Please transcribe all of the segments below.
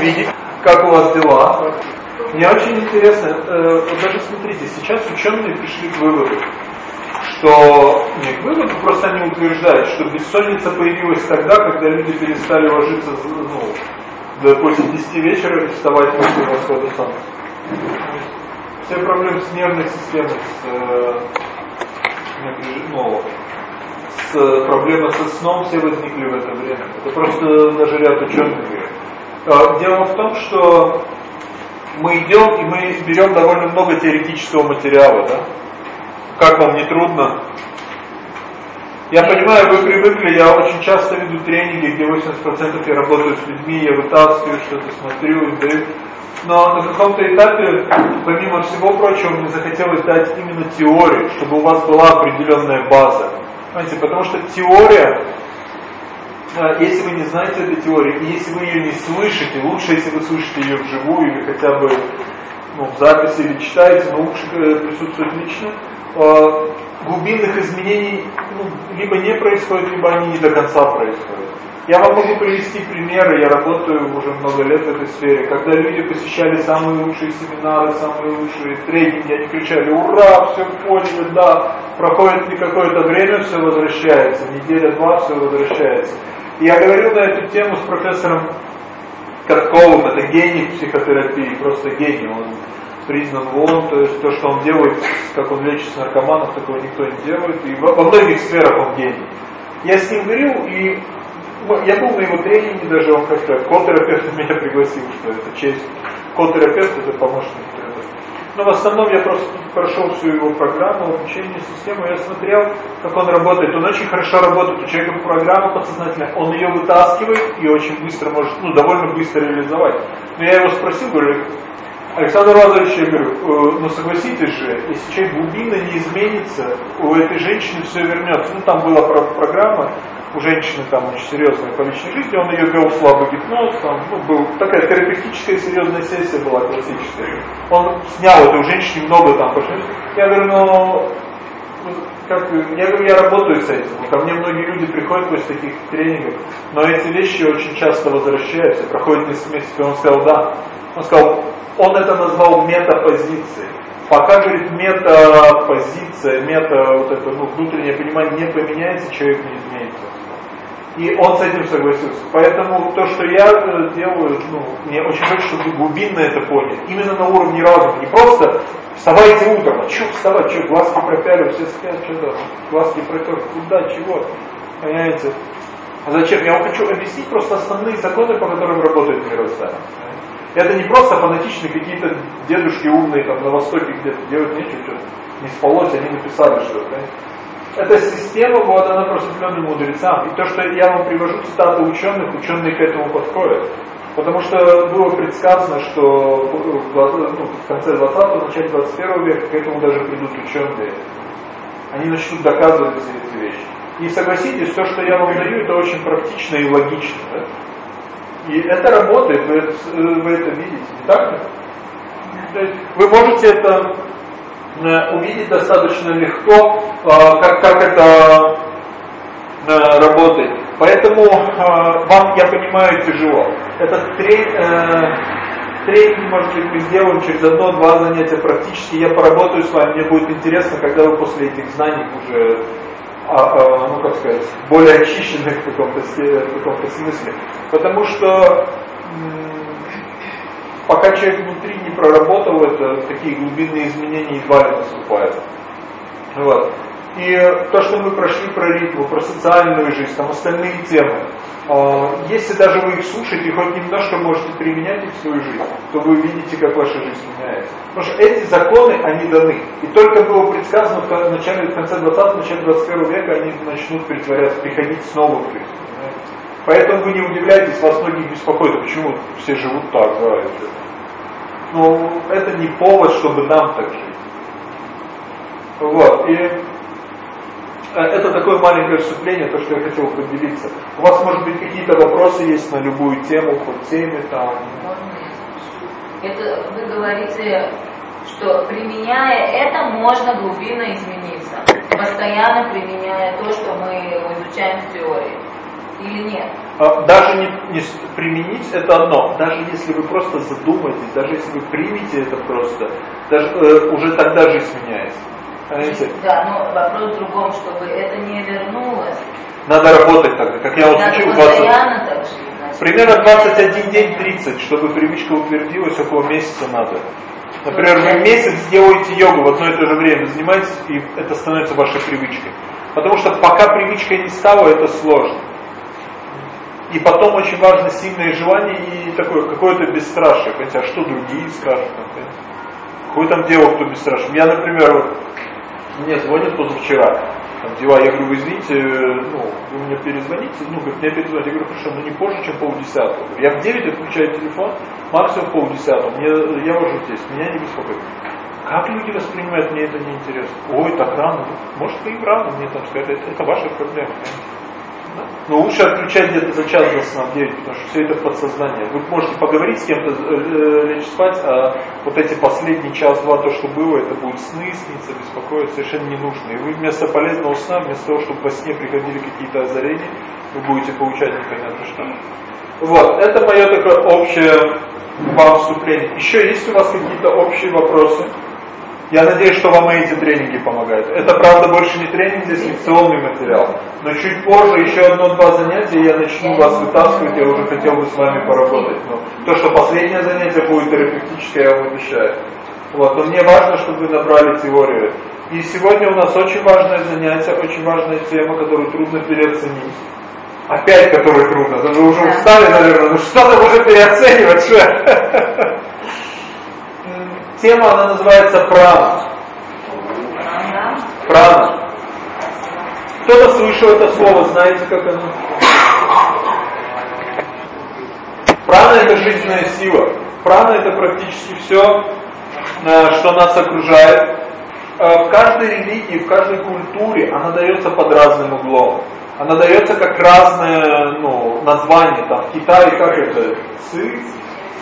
увидеть, как у вас дела. Мне очень интересно, э, вот даже смотрите, сейчас ученые пришли к выводу, что не к выводу, просто они утверждают, что бессонница появилась тогда, когда люди перестали ложиться ну, до после 10 вечера и вставать после восхода солнца. Все проблемы с нервной системой, с, э, ну, с проблемой со сном все возникли в это время. Это просто даже ряд ученых говорит. А, дело в том, что мы идем и мы берем довольно много теоретического материала, да? Как вам не трудно? Я понимаю, вы привыкли, я очень часто веду тренинги, где 80% я работаю с людьми, я вытаскиваю что-то, смотрю, им даю. Но на каком-то этапе, помимо всего прочего, мне захотелось дать именно теорию, чтобы у вас была определенная база. Понимаете, потому что теория, э, если вы не знаете этой теории, и если вы ее не слышите, лучше, если вы слышите ее вживую или хотя бы ну, в записи или читаете, но лучше э, присутствовать лично, э, глубинных изменений ну, либо не происходит, либо они не до конца происходят. Я вам могу привести примеры, я работаю уже много лет в этой сфере, когда люди посещали самые лучшие семинары, самые лучшие тренинги, они кричали «Ура! Все поняли, да!» Проходит не какое-то время, все возвращается, неделя-два, все возвращается. Я говорил на эту тему с профессором Катковым, это гений психотерапии, просто гений, он признан в ООН, то есть то, что он делает, как он лечит наркоманов, такого никто не делает, и во, многих сферах он гений. Я с ним говорил, и я был на его тренинге, даже он как-то, кот-терапевт меня пригласил, что это честь. Кот-терапевт это помощник. Но в основном я просто прошел всю его программу, обучение, систему, я смотрел, как он работает. Он очень хорошо работает, у человека программа подсознательная, он ее вытаскивает и очень быстро может, ну, довольно быстро реализовать. Но я его спросил, говорю, Александр Лазаревич, я говорю, «Э, ну согласитесь же, если человек глубинно не изменится, у этой женщины все вернется. Ну там была программа, у женщины там очень серьезная по личной он ее вел слабый гипноз, там, ну, был, такая терапевтическая серьезная сессия была классическая. Он снял это, у женщины много там пошло. Я говорю, ну, как, я говорю, я работаю с этим. Ко мне многие люди приходят после таких тренингов, но эти вещи очень часто возвращаются, проходит несколько месяцев, и он сказал, да. Он сказал, он это назвал метапозицией. Пока, говорит, метапозиция, мета, вот это ну, внутреннее понимание не поменяется, человек не изменится. И он с этим согласился. Поэтому то, что я э, делаю, ну, мне очень хочется, чтобы вы глубинно это поняли. Именно на уровне разума. Не просто вставайте утром, а что вставать, что, глазки пропяли, все спят, что да, глазки протерли, куда, чего, понимаете? А зачем? Я вам хочу объяснить просто основные законы, по которым работает мироздание. Это не просто фанатичные какие-то дедушки умные там на Востоке где-то делают нечего, что не спалось, они написали что-то. Эта система вот она просветленным мудрецам. И то, что я вам привожу цитаты ученых, ученые к этому подходят. Потому что было предсказано, что в, ну, в конце 20-го, начале 21 века к этому даже придут ученые. Они начнут доказывать все эти вещи. И согласитесь, то, что я вам даю, это очень практично и логично. Да? И это работает, вы это, вы это видите, не так ли? Вы можете это э, увидеть достаточно легко, э, как, как это э, работает. Поэтому вам, я понимаю, тяжело. Этот тренинг, может быть, мы сделаем через одно-два занятия практически. Я поработаю с вами, мне будет интересно, когда вы после этих знаний уже а, а, ну как сказать, более очищенных в каком-то каком смысле. Потому что пока человек внутри не проработал это, такие глубинные изменения едва ли наступают. Вот. И то, что мы прошли про ритму, про социальную жизнь, там остальные темы, а, если даже вы их слушаете и хоть немножко можете применять их в свою жизнь, то вы увидите, как ваша жизнь меняется. Потому что эти законы, они даны. И только было предсказано в начале, в конце 20-го, начале 21 века, они начнут притворяться, приходить снова в жизнь. Поэтому вы не удивляйтесь, вас многие беспокоит, почему все живут так, да, Но это не повод, чтобы нам так жить. Вот, и Э, это такое маленькое вступление, то, что я хотел поделиться. У вас, может быть, какие-то вопросы есть на любую тему, хоть теме там? Это вы говорите, что применяя это, можно глубинно измениться. Постоянно применяя то, что мы изучаем в теории. Или нет? А, даже не, не применить это одно. Даже если вы просто задумаетесь, даже если вы примете это просто, даже, э, уже тогда жизнь меняется. Понимаете? Да, но вопрос в другом, чтобы это не вернулось. Надо работать тогда, как я вот учил 20... Примерно 21 день 30, чтобы привычка утвердилась, около месяца надо. Например, вы месяц делаете йогу в одно и то же время, занимаетесь, и это становится вашей привычкой. Потому что пока привычкой не стало, это сложно. И потом очень важно сильное желание и такое какое-то бесстрашие. Хотя что другие скажут? Какое там дело, кто бесстрашен? Я, например, мне звонят позавчера, там дела, я говорю, вы извините, ну, вы мне перезвоните, ну, говорит, мне перезвоните, я говорю, хорошо, но не позже, чем полдесятого. Я в 9 отключаю телефон, максимум полдесятого, мне, я вожу здесь, меня не беспокоит. Как люди воспринимают, мне это неинтересно. Ой, так рано. Может, и рано, мне там сказать, это, это ваша проблема. Но лучше отключать где-то за час до сна в 9, потому что все это подсознание. Вы можете поговорить с кем-то, э, э, лечь спать, а вот эти последние час-два, то, что было, это будет сны сниться, беспокоить, совершенно не нужно. И вы вместо полезного сна, вместо того, чтобы во сне приходили какие-то озарения, вы будете получать непонятно что. Вот, это мое такое общее вам вступление. Еще есть у вас какие-то общие вопросы? Я надеюсь, что вам эти тренинги помогают. Это, правда, больше не тренинг, здесь лекционный материал. Но чуть позже, еще одно-два занятия, я начну вас вытаскивать, я уже хотел бы с вами поработать. Но то, что последнее занятие будет терапевтическое, я вам обещаю. Вот, но мне важно, чтобы вы набрали теорию. И сегодня у нас очень важное занятие, очень важная тема, которую трудно переоценить. Опять, которую трудно. Вы уже устали, наверное, ну что-то можно переоценивать? Тема, она называется прана. Прана. Кто-то слышал это слово, знаете, как оно? Прана это жизненная сила. Прана это практически все, э, что нас окружает. Э, в каждой религии, в каждой культуре она дается под разным углом. Она дается как разное ну, название. Там, в Китае как это? Ци,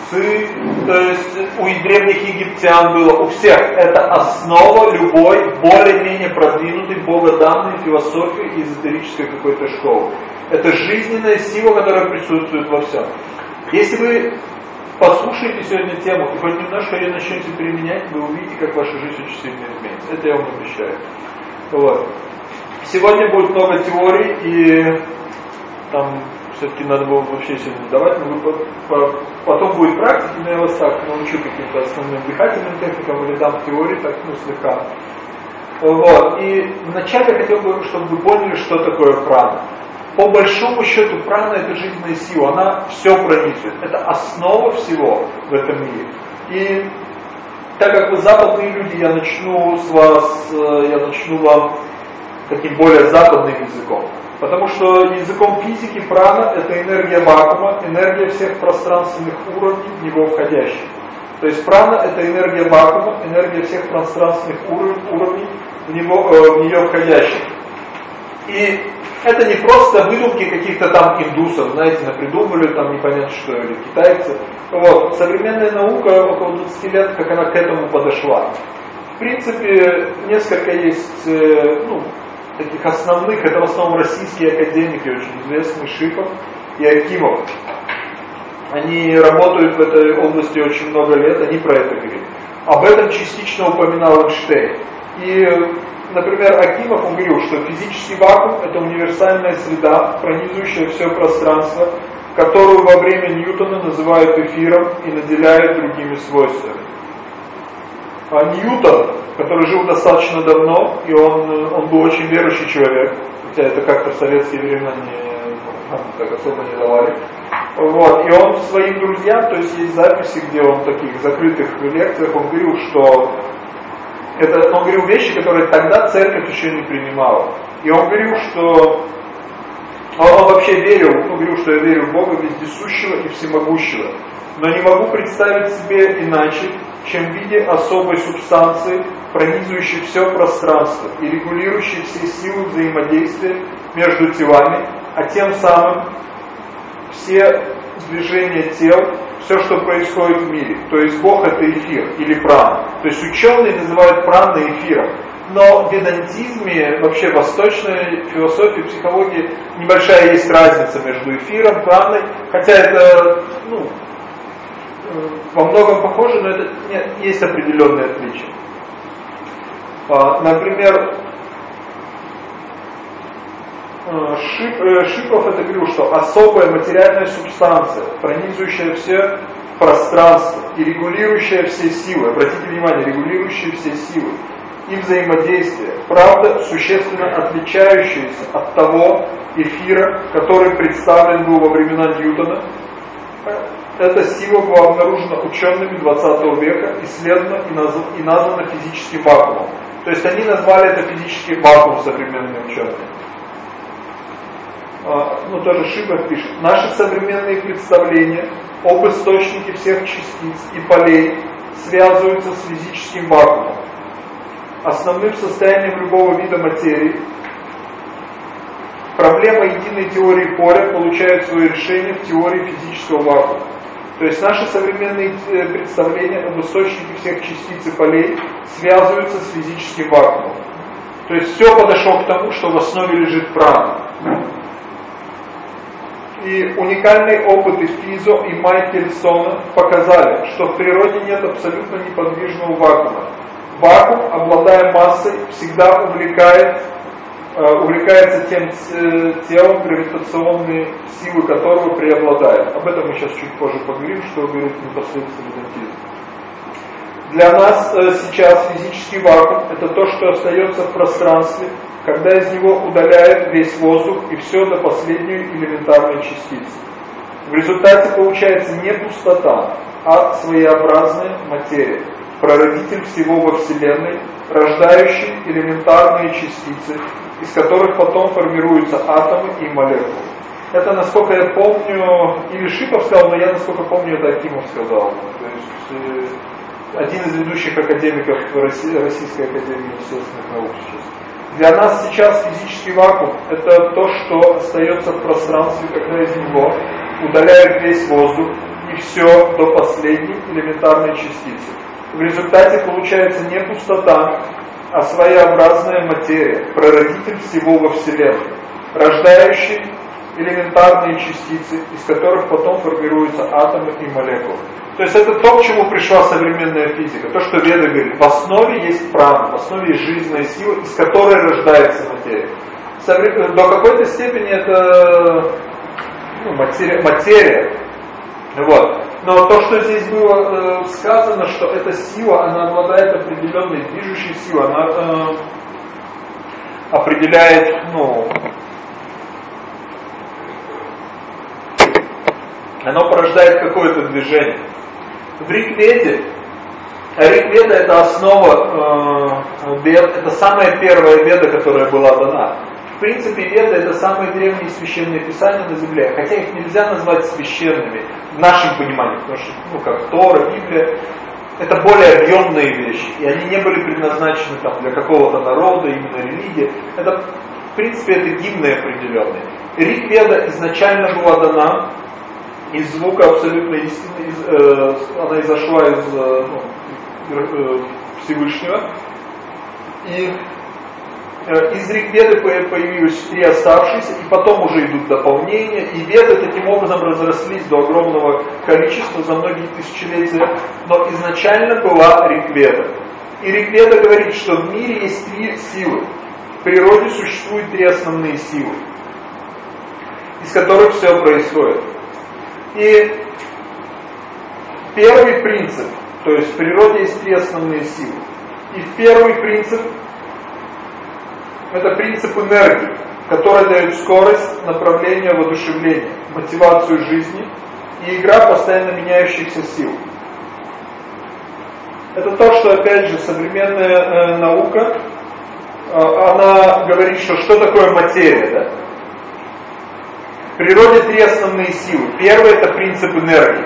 ци, то есть у древних египтян было, у всех. Это основа любой более-менее продвинутой богоданной философии и эзотерической какой-то школы. Это жизненная сила, которая присутствует во всем. Если вы послушаете сегодня тему и хоть немножко ее начнете применять, вы увидите, как ваша жизнь очень сильно изменится. Это я вам обещаю. Вот. Сегодня будет много теорий и там все-таки надо было вообще сегодня давать, потом будет практика, но я вас так научу каким-то основным дыхательным техникам или дам теории, так, ну, слегка. Вот. И вначале я хотел бы, чтобы вы поняли, что такое прана. По большому счету прана это жизненная сила, она все пронизывает. Это основа всего в этом мире. И так как вы западные люди, я начну с вас, э, я начну вам таким более западным языком. Потому что языком физики прана это энергия вакуума, энергия всех пространственных уровней в него входящих. То есть прана это энергия вакуума, энергия всех пространственных уровней в, него, э, в нее входящих. И это не просто выдумки каких-то там индусов, знаете, напридумывали там непонятно что, или китайцы. Вот. Современная наука около 20 лет, как она к этому подошла. В принципе, несколько есть э, ну, таких основных, это в основном российские академики, очень известные, Шипов и Акимов. Они работают в этой области очень много лет, они про это говорят. Об этом частично упоминал Эйнштейн. И, например, Акимов, он говорил, что физический вакуум – это универсальная среда, пронизывающая все пространство, которую во время Ньютона называют эфиром и наделяют другими свойствами. А Ньютон который жил достаточно давно, и он, он был очень верующий человек, хотя это как-то в советские времена не, ну, так особо не давали. Вот, и он своим друзьям, то есть есть записи, где он в таких закрытых лекциях, он говорил, что это, он говорил вещи, которые тогда церковь еще не принимала. И он говорил, что он, он вообще верил, он говорил, что я верю в Бога вездесущего и всемогущего. Но не могу представить себе иначе, чем в виде особой субстанции, пронизывающей все пространство и регулирующей все силы взаимодействия между телами, а тем самым все движения тел, все, что происходит в мире. То есть Бог это эфир или прана. То есть ученые называют прана эфиром. Но в ведантизме, вообще в восточной философии, психологии небольшая есть разница между эфиром, праной, хотя это ну, э, во многом похоже, но это нет, есть определенные отличия. А, например, э, Шип, э, Шипов это говорил, что особая материальная субстанция, пронизывающая все пространство и регулирующая все силы, обратите внимание, регулирующая все силы и взаимодействие, правда, существенно отличающаяся от того эфира, который представлен был во времена Ньютона. Эта сила была обнаружена учеными 20 века, исследована и названа физическим вакуумом. То есть они назвали это физический вакуум современные ученые. А, ну, тоже Шибах пишет. Наши современные представления об источнике всех частиц и полей связываются с физическим вакуумом. Основным состоянием любого вида материи проблема единой теории поля получает свое решение в теории физического вакуума. То есть наши современные э, представления об источнике всех частиц и полей связываются с физическим вакуумом. То есть все подошло к тому, что в основе лежит прана. И уникальные опыты Физо и Майкельсона показали, что в природе нет абсолютно неподвижного вакуума. Вакуум, обладая массой, всегда увлекает, увлекается тем э, телом, гравитационные силы которого преобладают. Об этом мы сейчас чуть позже поговорим, что говорит непосредственно Дантизм. Для нас э, сейчас физический вакуум – это то, что остается в пространстве, когда из него удаляют весь воздух и все до последней элементарной частицы. В результате получается не пустота, а своеобразная материя, прародитель всего во Вселенной, рождающий элементарные частицы, из которых потом формируются атомы и молекулы. Это, насколько я помню, или Шипов сказал, но я, насколько помню, это Акимов сказал. То есть, э, один из ведущих академиков Российской Академии Естественных Наук сейчас. Для нас сейчас физический вакуум – это то, что остается в пространстве, когда из него удаляют весь воздух и все до последней элементарной частицы. В результате получается не пустота, а своеобразная материя, прародитель всего во Вселенной, рождающий элементарные частицы, из которых потом формируются атомы и молекулы. То есть это то, к чему пришла современная физика. То, что Веда говорит, в основе есть прана, в основе есть жизненная сила, из которой рождается материя. До какой-то степени это ну, материя, материя. Вот. Но то, что здесь было э, сказано, что эта сила, она обладает определенной движущей силой, она э, определяет, ну, оно порождает какое-то движение. В Рикведе, Рикведа это основа э, вед, это самая первая веда, которая была дана. В принципе, веды это самые древние священные писания на земле, хотя их нельзя назвать священными в нашем понимании, потому что, ну, как Тора, Библия, это более объемные вещи, и они не были предназначены там, для какого-то народа, именно религии. Это, в принципе, это гимны определенные. Рик изначально была дана из звука абсолютно истины, из, э, она изошла из э, ну, э, Всевышнего. И из Ригведы появились три оставшиеся, и потом уже идут дополнения, и веды таким образом разрослись до огромного количества за многие тысячелетия. Но изначально была Ригведа. И Ригведа говорит, что в мире есть три силы. В природе существуют три основные силы, из которых все происходит. И первый принцип, то есть в природе есть три основные силы. И первый принцип, это принцип энергии, который дает скорость, направление, воодушевление, мотивацию жизни и игра постоянно меняющихся сил. Это то, что, опять же, современная э, наука, э, она говорит, что что такое материя, да? природе три основные силы. Первый это принцип энергии.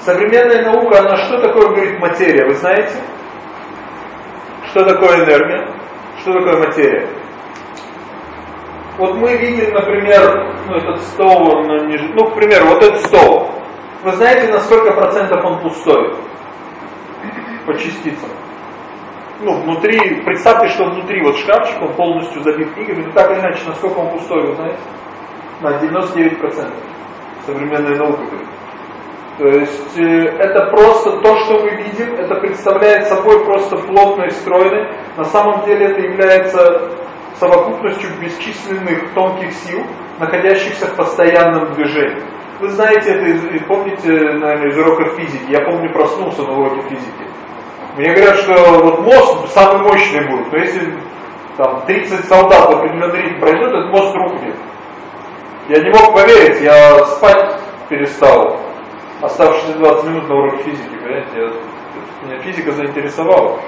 Современная наука, она что такое говорит материя, вы знаете? Что такое энергия? Что такое материя? Вот мы видим, например, ну, этот стол, он не, ну, к примеру, вот этот стол. Вы знаете, на сколько процентов он пустой? По частицам. ну, внутри, представьте, что внутри вот шкафчик, он полностью забит книгами, но так или иначе, насколько он пустой, вы знаете? На 99%. Современная наука говорит. То есть э, это просто то, что мы видим, это представляет собой просто плотно и. На самом деле это является совокупностью бесчисленных тонких сил, находящихся в постоянном движении. Вы знаете это, из, помните, наверное, из урока физики. Я помню, проснулся на уроке физики. Мне говорят, что вот мост самый мощный будет, но если там 30 солдат в определенный ритм пройдет, этот мост рухнет. Я не мог поверить, я спать перестал оставшиеся 20 минут на уроке физики, понимаете, я, меня физика заинтересовала.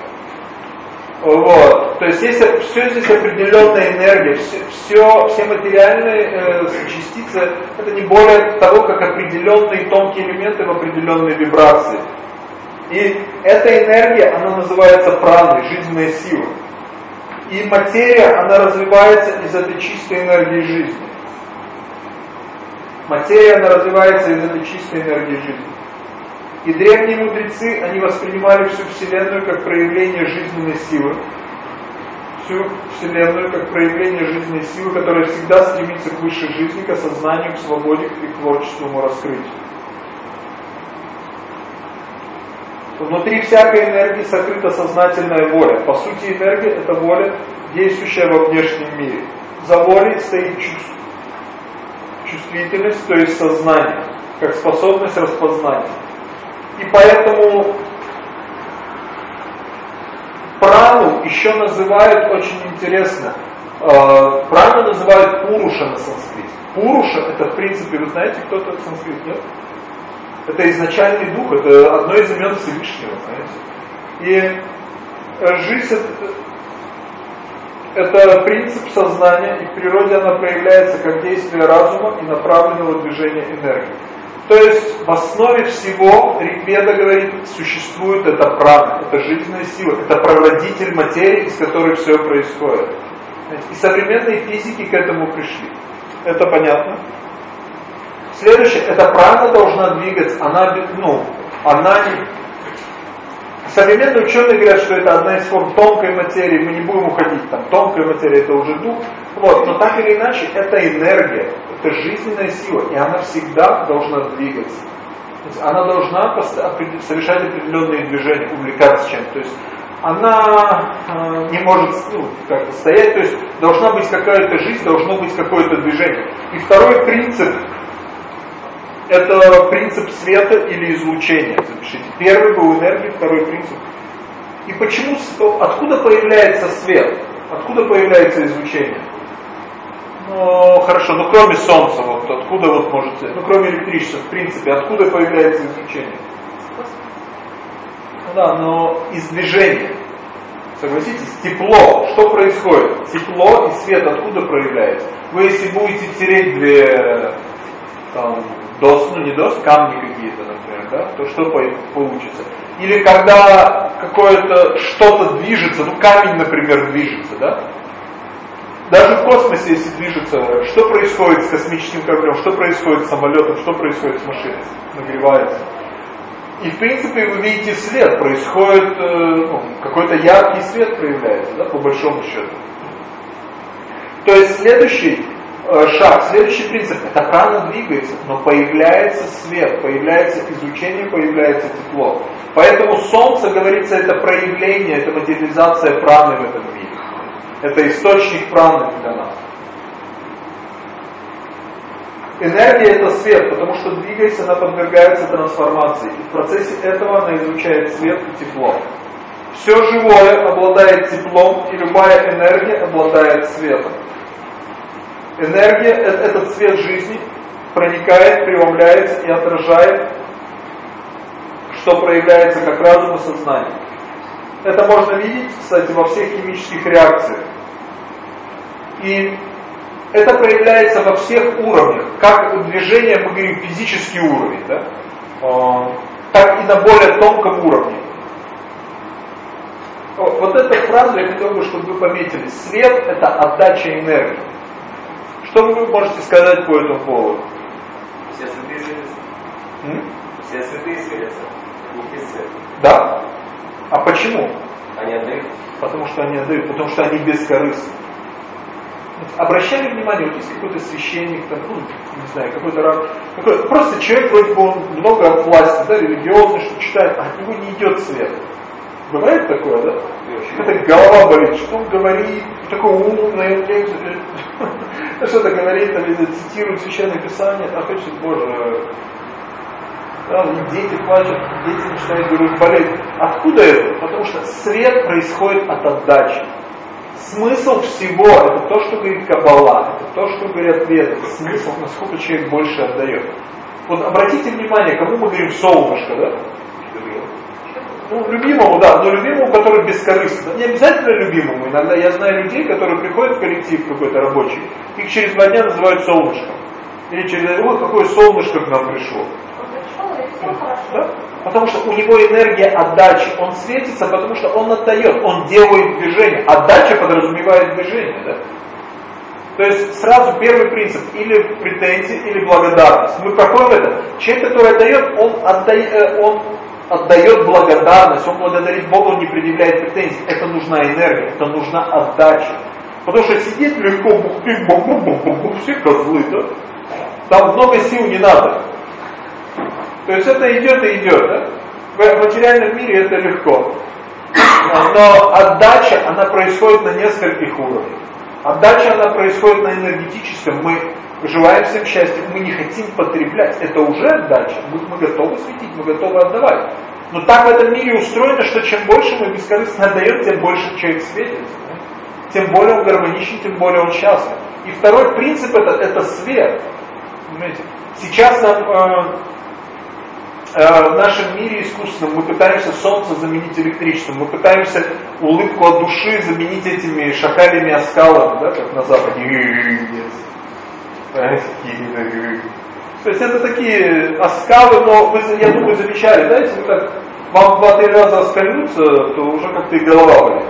Вот. То есть есть, все здесь определенная энергия, все, все, все материальные э, частицы, это не более того, как определенные тонкие элементы в определенной вибрации. И эта энергия, она называется праной, жизненная сила. И материя, она развивается из этой чистой энергии жизни. Материя, она развивается из этой чистой энергии жизни. И древние мудрецы, они воспринимали всю Вселенную как проявление жизненной силы. Всю Вселенную как проявление жизненной силы, которая всегда стремится к высшей жизни, к осознанию, к свободе и к творческому раскрытию. Внутри всякой энергии сокрыта сознательная воля. По сути, энергия – это воля, действующая во внешнем мире. За волей стоит чувство, чувствительность, то есть сознание, как способность распознания. И поэтому прану еще называют очень интересно. Э, прану называют пуруша на санскрите. Пуруша это в принципе, вы знаете, кто это санскрит, нет? Это изначальный дух, это одно из имен Всевышнего, знаете. И э, жизнь это, принцип сознания, и в природе она проявляется как действие разума и направленного движения энергии. То есть в основе всего Ригведа говорит, существует это прана, это жизненная сила, это проводитель материи, из которой все происходит. И современные физики к этому пришли. Это понятно? Следующее, эта прана должна двигаться, она, ну, она не... Современные ученые говорят, что это одна из форм тонкой материи, мы не будем уходить там, тонкая материя это уже дух, вот, но так или иначе, это энергия, это жизненная сила, и она всегда должна двигаться. она должна совершать определенные движения, увлекаться чем-то. То есть она э, не может ну, как стоять, то есть должна быть какая-то жизнь, должно быть какое-то движение. И второй принцип, это принцип света или излучения, запишите. Первый был энергия, второй принцип. И почему, откуда появляется свет? Откуда появляется излучение? Ну, хорошо, ну кроме Солнца, вот откуда вот можете, ну кроме электричества, в принципе, откуда появляется излучение? Ну да, но из движения. Согласитесь, тепло, что происходит? Тепло и свет откуда проявляется? Вы если будете тереть две там, дос, ну не дос, камни какие-то, например, да, то что получится? Или когда какое-то что-то движется, ну камень, например, движется, да, даже в космосе, если движется, что происходит с космическим кораблем, что происходит с самолетом, что происходит с машиной, нагревается. И в принципе вы видите свет, происходит, э, ну, какой-то яркий свет проявляется, да, по большому счету. То есть следующий шаг, следующий принцип, это прана двигается, но появляется свет, появляется изучение, появляется тепло. Поэтому солнце, говорится, это проявление, это материализация праны в этом мире. Это источник праны для нас. Энергия это свет, потому что двигаясь, она подвергается трансформации. И в процессе этого она изучает свет и тепло. Все живое обладает теплом, и любая энергия обладает светом. Энергия, этот свет жизни, проникает, преломляется и отражает, что проявляется как разум и сознание. Это можно видеть, кстати, во всех химических реакциях. И это проявляется во всех уровнях. Как движение, мы говорим, физический уровень, да? А, так и на более тонком уровне. Вот эту фразу я хотел бы, чтобы вы пометили. Свет – это отдача энергии. Что вы можете сказать по этому поводу? Все святые светятся. Все святые светятся. Да? А почему? Они отдают потому что они отдают, потому что они бескорыстны. Обращали внимание, вот есть какой-то священник, там, ну, не знаю, какой-то раб, какой просто человек, вроде бы он много власти, да, религиозный, что читает, а от него не идет свет. Бывает такое, да? Это голова болит, что он говорит, такой умный, что-то говорит, там, цитирует священное писание, а хочет, боже, дети плачут, дети начинают говорить, болеть. Откуда это? Потому что свет происходит от отдачи. Смысл всего, это то, что говорит Каббала, это то, что говорят веды, смысл, насколько человек больше отдает. Вот обратите внимание, кому мы говорим солнышко, да? Ну, любимому, да, но любимому, который бескорыстно. Не обязательно любимому. Иногда я знаю людей, которые приходят в коллектив какой-то рабочий, их через два дня называют солнышком. Или через, вот какое солнышко к нам пришло. Да? Потому что у него энергия отдачи, он светится, потому что он отдает, он делает движение. Отдача подразумевает движение. Да? То есть сразу первый принцип, или претензии, или благодарность. Мы проходим это. Человек, который отдает, он, отдает, э, он отдает благодарность, он благодарит Бога, он не предъявляет претензий. Это нужна энергия, это нужна отдача. Потому что сидеть легко, бух ты, бух, бух, бух, бух, бух, все козлы, да? Там много сил не надо. То есть это идет и идет. Да? В материальном мире это легко. Но отдача, она происходит на нескольких уровнях. Отдача, она происходит на энергетическом. Мы желаем всем счастья, мы не хотим потреблять. Это уже отдача. Мы, мы готовы светить, мы готовы отдавать. Но так в этом мире устроено, что чем больше мы бескорыстно отдаем, тем больше человек светится. Тем более он гармоничен, тем более он счастлив. И второй принцип это, это свет. Понимаете? Сейчас нам э, Э, в нашем мире искусственном мы пытаемся солнце заменить электричеством, мы пытаемся улыбку от души заменить этими шакалями оскалами, да, как на Западе. То есть это такие оскалы, но вы, я думаю, замечали, да, если вы так, вам два-три раза оскальнуться, то уже как-то и голова болит.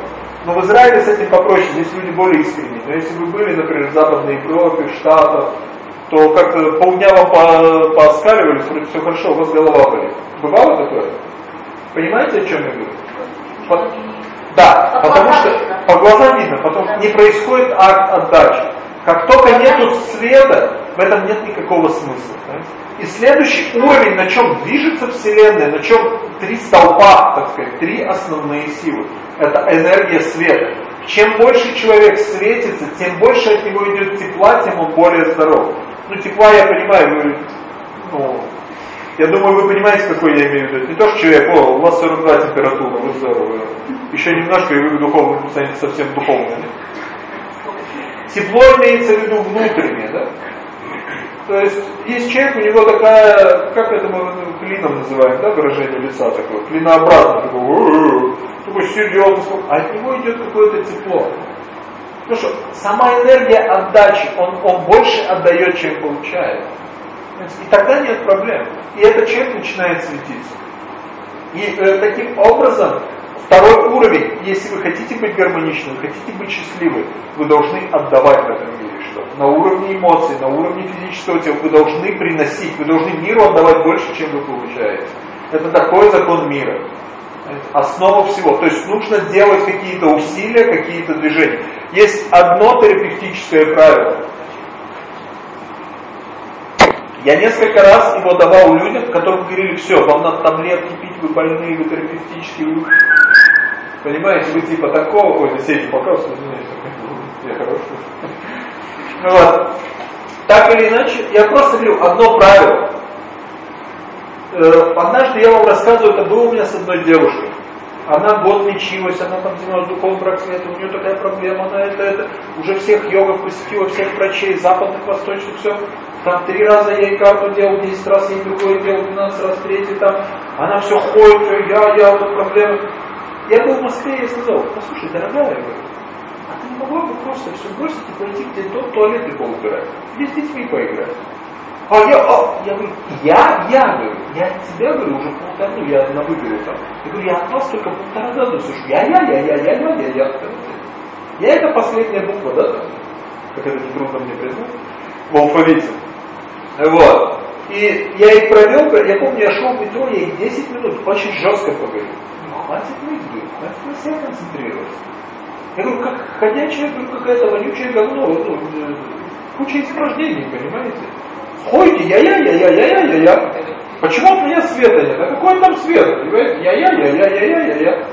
Но в Израиле с этим попроще, здесь люди более искренние. Но если вы были, например, в Западной Европе, в Штатах, то как-то полдня вам по пооскаливались, вроде все хорошо, у вас голова болит. Бывало такое? Понимаете, о чем я говорю? По... Да, по потому что по глазам видно, потом да. не происходит акт отдачи. Как только нету света, в этом нет никакого смысла. И следующий уровень, на чем движется Вселенная, на чем три столпа, так сказать, три основные силы. Это энергия света. Чем больше человек светится, тем больше от него идет тепла, тем он более здоров. Ну, тепла я понимаю, вы, ну, я думаю, вы понимаете, какой я имею в виду. Не то, что человек, о, у вас 42 температура, вы здоровы. Еще немножко, и вы духовно станете совсем духовными. Тепло имеется в виду внутреннее, да? То есть, есть человек, у него такая, как это мы клином называем, да, выражение лица такое, клинообразное, такое, такой серьезный, а от него идет какое-то тепло. Ну что, сама энергия отдачи, он, он больше отдает, чем получает. И тогда нет проблем. И этот человек начинает светиться. И э, таким образом, второй уровень, если вы хотите быть гармоничным, хотите быть счастливы, вы должны отдавать в этом мире что-то. На уровне эмоций, на уровне физического тела, вы должны приносить, вы должны миру отдавать больше, чем вы получаете. Это такой закон мира. Основа всего. То есть нужно делать какие-то усилия, какие-то движения. Есть одно терапевтическое правило. Я несколько раз его давал людям, которым говорили, все, вам надо таблетки пить, вы больные, вы терапевтические, вы... Понимаете, вы типа такого, ой, на сети показывают, извиняюсь, я хороший. Ну вот. Так или иначе, я просто говорю одно правило. Э, однажды я вам рассказываю, это было у меня с одной девушкой. Она год лечилась, она там занималась духовным браслетом, у нее такая проблема, она это, это, уже всех йогов посетила, всех врачей, западных, восточных, все. Там три раза ей карту делал, 10 раз ей другое делал, 12 раз третий там. Она все ходит, я, я, вот проблема. Я был в Москве и сказал, послушай, дорогая, а ты не могла бы просто все бросить и пойти где тот туалет и поубирать? Или с детьми поиграть? А я, а, я говорю, я, я говорю, я от тебя говорю уже полтора, ну я на выборе там. Я говорю, я от вас только полтора года слышу, я, я, я, я, я, я, я, я. Я это последняя буква, да, там, как это трудно мне признать, в алфавите. Вот. И я их провел, я помню, я шел в метро, я их 10 минут очень жестко поговорил. Ну, хватит ныть, хватит на себя концентрироваться. Я говорю, как ходячая, говорю, какая-то вонючая говно, ну, э, куча изображений, понимаете? Ходите, я-я-я-я-я-я-я-я. Почему от меня света нет? А какой там свет? Понимаете? Я-я-я-я-я-я-я-я.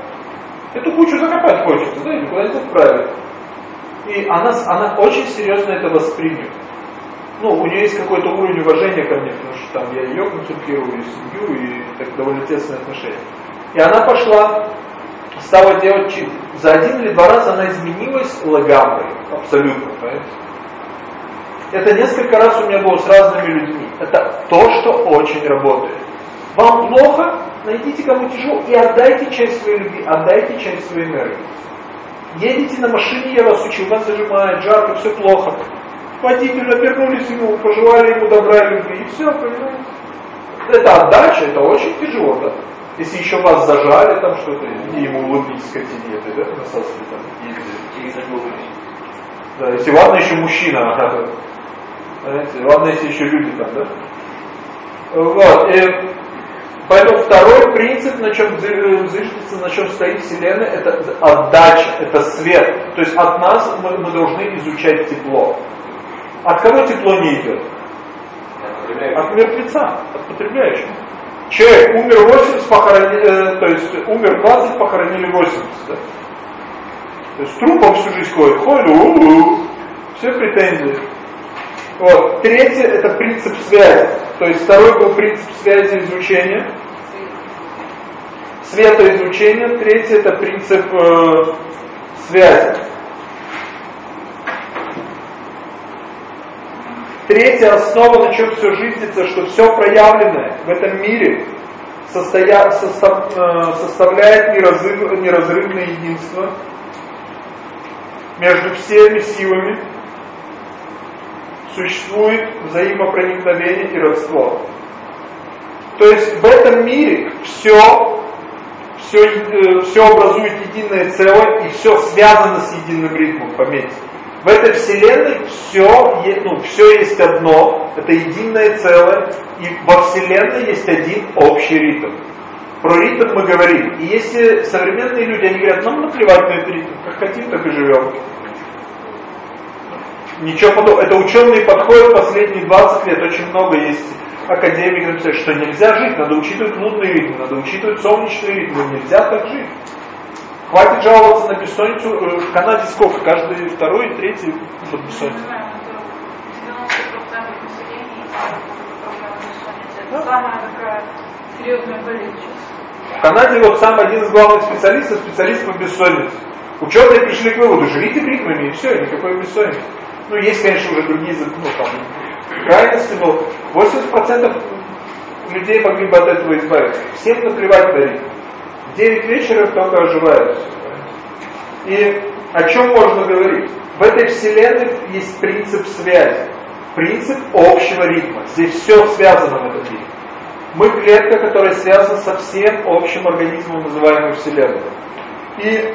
Эту кучу закопать хочется, да, и куда-нибудь отправить. И она, она очень серьезно это воспримет. Ну, у нее есть какой-то уровень уважения ко мне, потому что там я ее консультирую, и семью, и так довольно тесные отношения. И она пошла, стала делать чит. За один или два раза она изменилась лагамой, абсолютно, понимаете? Это несколько раз у меня было с разными людьми. Это то, что очень работает. Вам плохо, найдите кому тяжело и отдайте часть своей любви, отдайте часть своей энергии. Едете на машине, я вас учил, вас зажимает, жарко, все плохо. Водитель обернулись ему, пожелали ему добра и любви, и все, понимаете? Это отдача, это очень тяжело, да? Если еще вас зажали, там что-то, иди ему улыбнись скотине этой, да, на соске там, ездили. Да, если ладно еще мужчина, Понимаете? Ладно, если еще люди там, да? Вот. И поэтому второй принцип, на чем зиждется, на чем стоит Вселенная, это отдача, это свет. То есть от нас мы, мы должны изучать тепло. От кого тепло не идет? От мертвеца, от потребляющего. Человек умер 80, похоронили, э, то есть умер 20, похоронили 80. Да? То есть трупом всю жизнь ходит, ходит, у -у -у, все претензии. Вот. Третье – это принцип связи. То есть второй был принцип связи изучения. Светоизучение. Третье – это принцип э, связи. Третья основа, на чем все жизнится, что все проявленное в этом мире состоя, состав, э, составляет неразрыв, неразрывное единство между всеми силами, существует взаимопроникновение и родство. То есть в этом мире все, все, э, все образует единое целое и все связано с единым ритмом, пометьте. В этой вселенной все, ну, все есть одно, это единое целое, и во вселенной есть один общий ритм. Про ритм мы говорим. И если современные люди, они говорят, нам наплевать на этот ритм, как хотим, так и живем. Ничего подобного. Это ученые подходят последние 20 лет. Очень много есть академиков, что нельзя жить, надо учитывать лунный ритм, надо учитывать солнечный ритм. Нельзя так жить. Хватит жаловаться на бессонницу. Э, в Канаде сколько? Каждый второй, третий под бессонницей. Это самая такая серьезная болезнь В Канаде вот сам один из главных специалистов, специалист по бессоннице. Ученые пришли к выводу, живите ритмами и все, никакой бессонницы. Ну, есть, конечно, уже другие ну, там, крайности, но 80% людей могли бы от этого избавиться. Всем наплевать на ритм. В 9 вечера оживают. И о чем можно говорить? В этой вселенной есть принцип связи, принцип общего ритма. Здесь все связано в этом мире. Мы клетка, которая связана со всем общим организмом, называемым Вселенной. И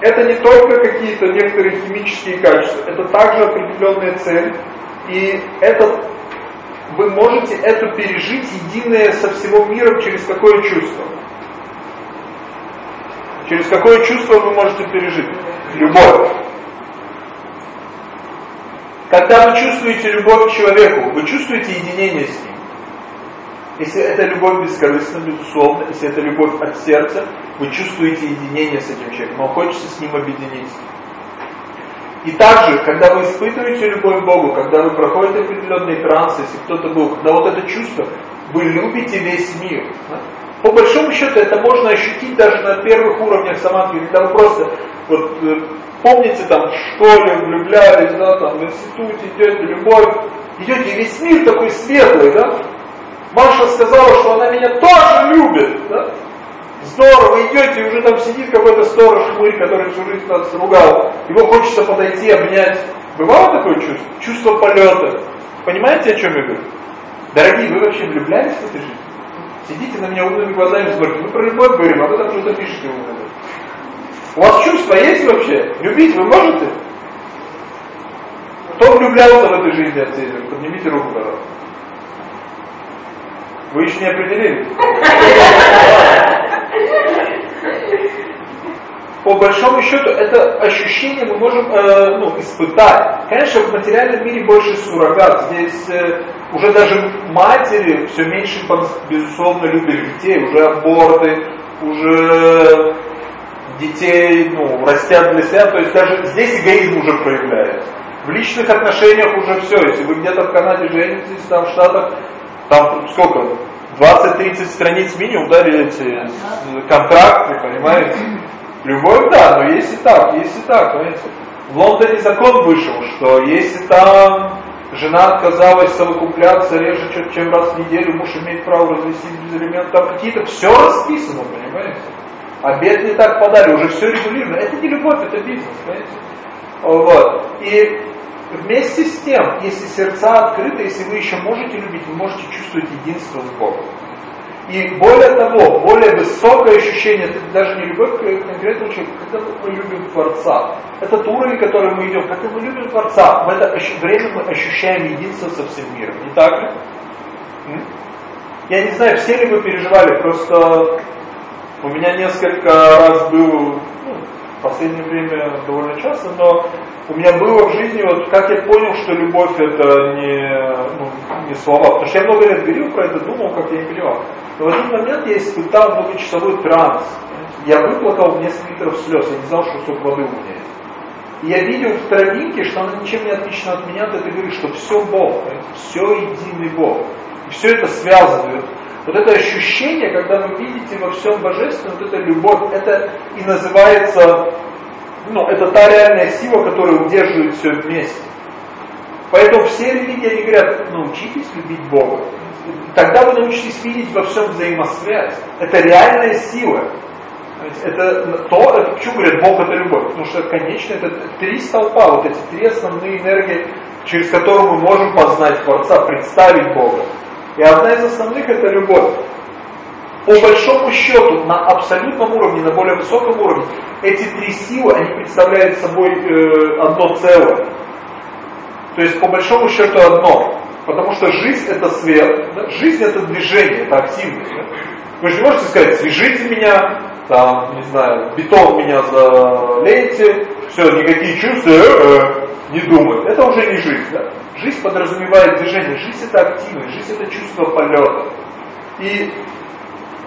это не только какие-то некоторые химические качества, это также определенная цель. И это, вы можете это пережить единое со всего миром через какое чувство? Через какое чувство вы можете пережить? Любовь. Когда вы чувствуете любовь к человеку, вы чувствуете единение с ним. Если это любовь бескорыстна, безусловно, если это любовь от сердца, вы чувствуете единение с этим человеком, вам хочется с ним объединиться. И также, когда вы испытываете любовь к Богу, когда вы проходите определенный транс, если кто-то был, когда вот это чувство, вы любите весь мир. Да? По большому счету это можно ощутить даже на первых уровнях самадхи, когда вы просто, вот э, помните там в школе влюблялись, да, там в институте идете, любовь, идете, весь мир такой светлый, да, Маша сказала, что она меня тоже любит. Да? Здорово, идете, уже там сидит какой-то сторож хмырь, который всю жизнь нас ругал. Его хочется подойти, обнять. Бывало такое чувство? Чувство полета. Понимаете, о чем я говорю? Дорогие, вы вообще влюблялись в этой жизни? Сидите на меня умными глазами смотрите. Мы про любовь говорим, а вы там что-то пишете. У вас чувства есть вообще? Любить вы можете? Кто влюблялся в этой жизни от всей Поднимите руку, пожалуйста. Вы еще не определили. по большому счету, это ощущение мы можем э, ну, испытать. Конечно, в материальном мире больше суррогат. Здесь э, уже даже матери все меньше, безусловно, любят детей. Уже аборты, уже детей ну, растят для себя. То есть даже здесь эгоизм уже проявляется. В личных отношениях уже все. Если вы где-то в Канаде женитесь, там в Штатах, там сколько? 20-30 страниц минимум, да, эти контракты, понимаете? Любовь, да, но есть и так, есть и так, понимаете? В Лондоне закон вышел, что если там жена отказалась совокупляться реже, чем раз в неделю, муж имеет право развестись без элементов, там какие-то, все расписано, понимаете? Обед не так подали, уже все регулировано. Это не любовь, это бизнес, понимаете? Вот. И вместе с тем, если сердца открыты, если вы еще можете любить, вы можете чувствовать единство с Богом. И более того, более высокое ощущение, это даже не любовь к конкретному человеку, когда мы любим Творца. Это тот уровень, который мы идем. Когда мы любим Творца, в это время мы ощущаем единство со всем миром. Не так ли? Я не знаю, все ли вы переживали, просто у меня несколько раз был, ну, последнее время довольно часто, но у меня было в жизни, вот как я понял, что любовь это не, ну, не слова. Потому что я много лет говорил про это, думал, как я не понимал. Но в один момент я испытал многочасовой транс. Я выплакал несколько литров слез, я не знал, что столько воды у меня есть. И я видел в травинке, что она ничем не отлична от меня, ты говоришь, что все Бог, все единый Бог. И все это связано. Вот это ощущение, когда вы видите во всем божественном, вот эта любовь, это и называется, ну, это та реальная сила, которая удерживает все вместе. Поэтому все религии, они говорят, научитесь любить Бога. Тогда вы научитесь видеть во всем взаимосвязь. Это реальная сила. Это то, это, почему говорят, Бог это любовь? Потому что, конечно, это три столпа, вот эти три основные энергии, через которые мы можем познать Творца, представить Бога. И одна из основных это любовь. По большому счету, на абсолютном уровне, на более высоком уровне, эти три силы, они представляют собой э, одно целое. То есть, по большому счету, одно. Потому что жизнь это свет, да? жизнь это движение, это активность. Да? Вы же можете сказать, свяжите меня, там, не знаю, бетон меня залейте, все, никакие чувства, э, э, не думают. Это уже не жизнь. Да? Жизнь подразумевает движение, жизнь это активность, жизнь это чувство полета. И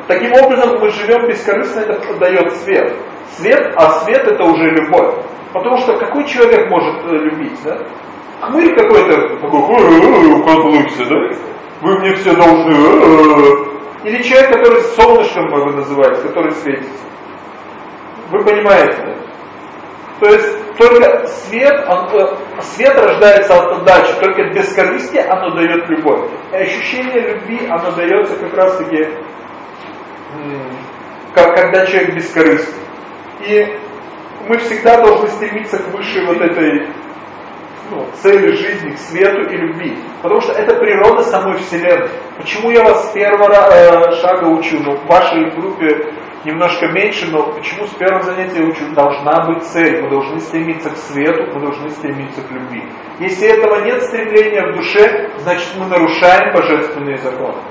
таким образом мы живем бескорыстно, это дает свет. Свет, а свет это уже любовь. Потому что какой человек может э, любить, да? хмырь какой-то, такой, укладываемся, да? Вы мне все должны, или человек, который солнышком вы называете, который светится. Вы понимаете, да? То есть только свет, он, э, свет рождается от отдачи, только бескорыстие оно дает любовь. И ощущение любви, оно дается как раз таки, как, когда человек бескорыстный. И мы всегда должны стремиться к высшей вот этой ну, цели жизни, к свету и любви. Потому что это природа самой Вселенной. Почему я вас первого э, шага учу? Ну, в вашей группе немножко меньше, но почему с первого занятия учу? Должна быть цель. Мы должны стремиться к свету, мы должны стремиться к любви. Если этого нет стремления в душе, значит мы нарушаем божественные законы.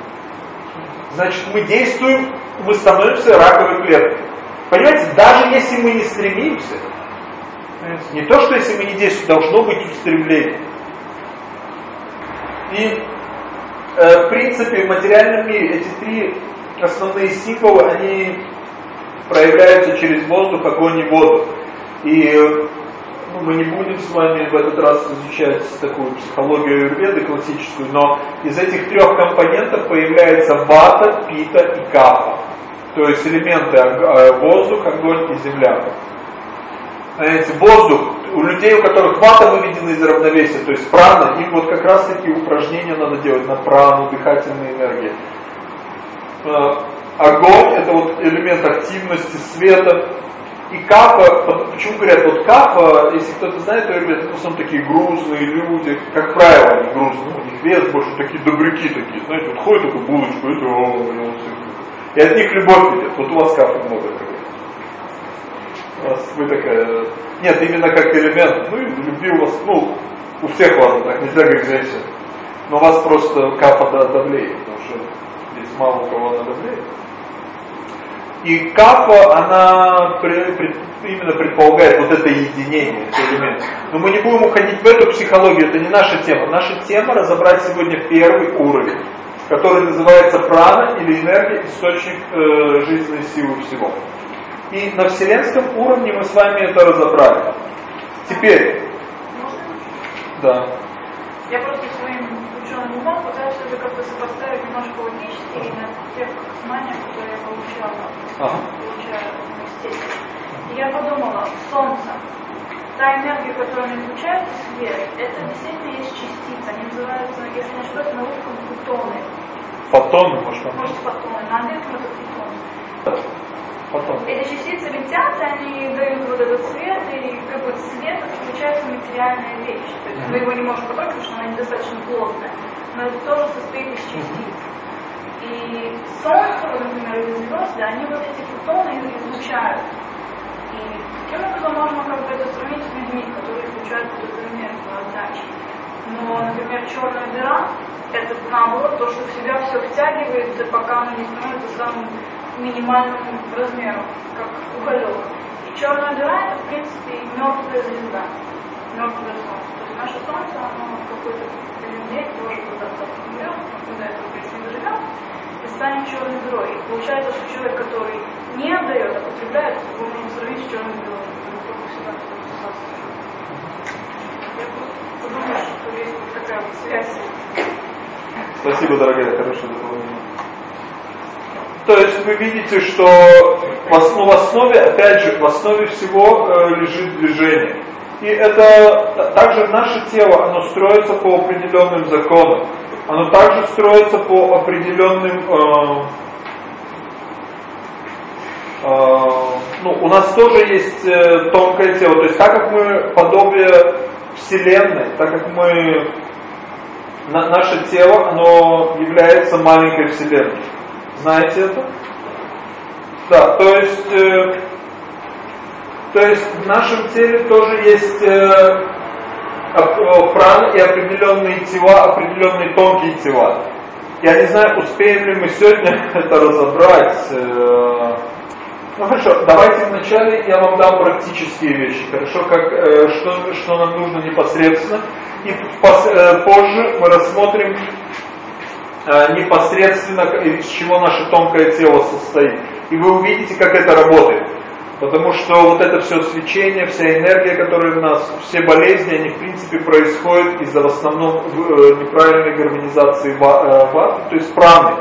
Значит мы действуем, мы становимся раковой клеткой. Понимаете, даже если мы не стремимся, не то, что если мы не действуем, должно быть устремление. И э, в принципе в материальном мире эти три основные символы, они проявляются через воздух, огонь и воду. И ну, мы не будем с вами в этот раз изучать такую психологию аюрведы классическую, но из этих трех компонентов появляется вата, пита и капа. То есть элементы э, воздух, огонь и земля знаете, воздух, у людей, у которых вата выведена из равновесия, то есть прана, им вот как раз таки упражнения надо делать на прану, дыхательные энергии. Огонь это вот элемент активности, света. И капа, почему говорят, вот капа, если кто-то знает, то ребята, в основном такие грузные люди, как правило, они грузные, у них вес больше, такие добряки такие, знаете, вот ходят такую булочку, это, о, и от них любовь идет. Вот у вас капа много, как у вас вы такая... Нет, именно как элемент. Ну, любви у вас, ну, у всех вас так, нельзя как женщин. Но у вас просто капа давлеет, потому что здесь мало у кого она давлеет. И капа, она при, при, именно предполагает вот это единение, это элемент. Но мы не будем уходить в эту психологию, это не наша тема. Наша тема разобрать сегодня первый уровень, который называется прана или энергия, источник э, жизненной силы всего. И на вселенском уровне мы с вами это разобрали. Теперь. Да. Я просто своим ученым умом пытаюсь уже как-то сопоставить немножко логически и на тех знаниях, которые я получала, ага. получаю в университете. И я подумала, Солнце, та энергия, которая не излучает свет, это действительно есть частица. Они называются, если не ошибаюсь, на русском фотоны. Фотоны, может, Может, фотоны. На английском это фотоны. Потом. Эти частицы летят, они дают вот этот свет, и как бы свет получается материальная вещь. То есть мы его не можем потрогать, потому что она недостаточно плотная. Но это тоже состоит из частиц. И Солнце, например, или звезды, они вот эти фотоны излучают. И таким образом можно как бы это сравнить с людьми, которые излучают вот эту энергию отдачи. Но, например, черная дыра, это наоборот то, что в себя все втягивается, пока оно не становится самым минимальным размером, как уголек. И черная дыра это, в принципе, мертвая звезда, мертвое солнце. То есть наше солнце, оно в какой-то мере тоже куда-то умрет, куда это если не доживет, и станет черной дырой. И получается, что человек, который не отдает, а потребляет, его можно сравнить с черной дырой. Я подумала, что есть такая вот связь. Спасибо, дорогая, хорошее дополнение. То есть вы видите, что в основе, опять же, в основе всего э, лежит движение. И это также наше тело, оно строится по определенным законам. Оно также строится по определенным... Э, э, ну, у нас тоже есть э, тонкое тело. То есть так как мы подобие Вселенной, так как мы... На, наше тело, оно является маленькой Вселенной. Знаете это? Да, то есть, э, то есть в нашем теле тоже есть э, э, пран и определенные тела, определенные тонкие тела. Я не знаю, успеем ли мы сегодня это разобрать. Э, ну хорошо, давайте вначале я вам дам практические вещи, хорошо, как, э, что, что нам нужно непосредственно. И пос, э, позже мы рассмотрим непосредственно, из чего наше тонкое тело состоит. И вы увидите, как это работает. Потому что вот это все свечение, вся энергия, которая у нас, все болезни, они в принципе происходят из-за в основном э, неправильной гармонизации ваты, э, то есть праны.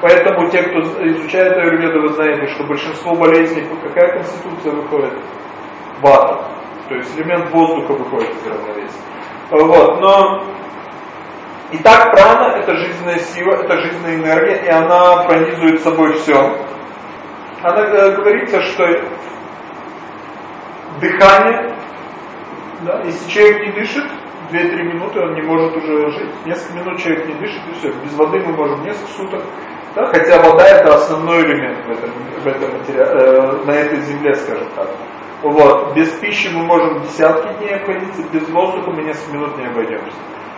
Поэтому те, кто изучает аюрведу, вы знаете, что большинство болезней, какая конституция выходит? Вата. То есть элемент воздуха выходит из равновесия. Вот, но Итак, прана – это жизненная сила, это жизненная энергия, и она пронизывает собой все. Она э, говорится, что дыхание, да, если человек не дышит, 2-3 минуты он не может уже жить. Несколько минут человек не дышит, и все. Без воды мы можем несколько суток. Да, хотя вода это основной элемент в этом, в этом материале, э, на этой земле, скажем так. Вот. Без пищи мы можем десятки дней обходиться, без воздуха мы несколько минут не обойдемся.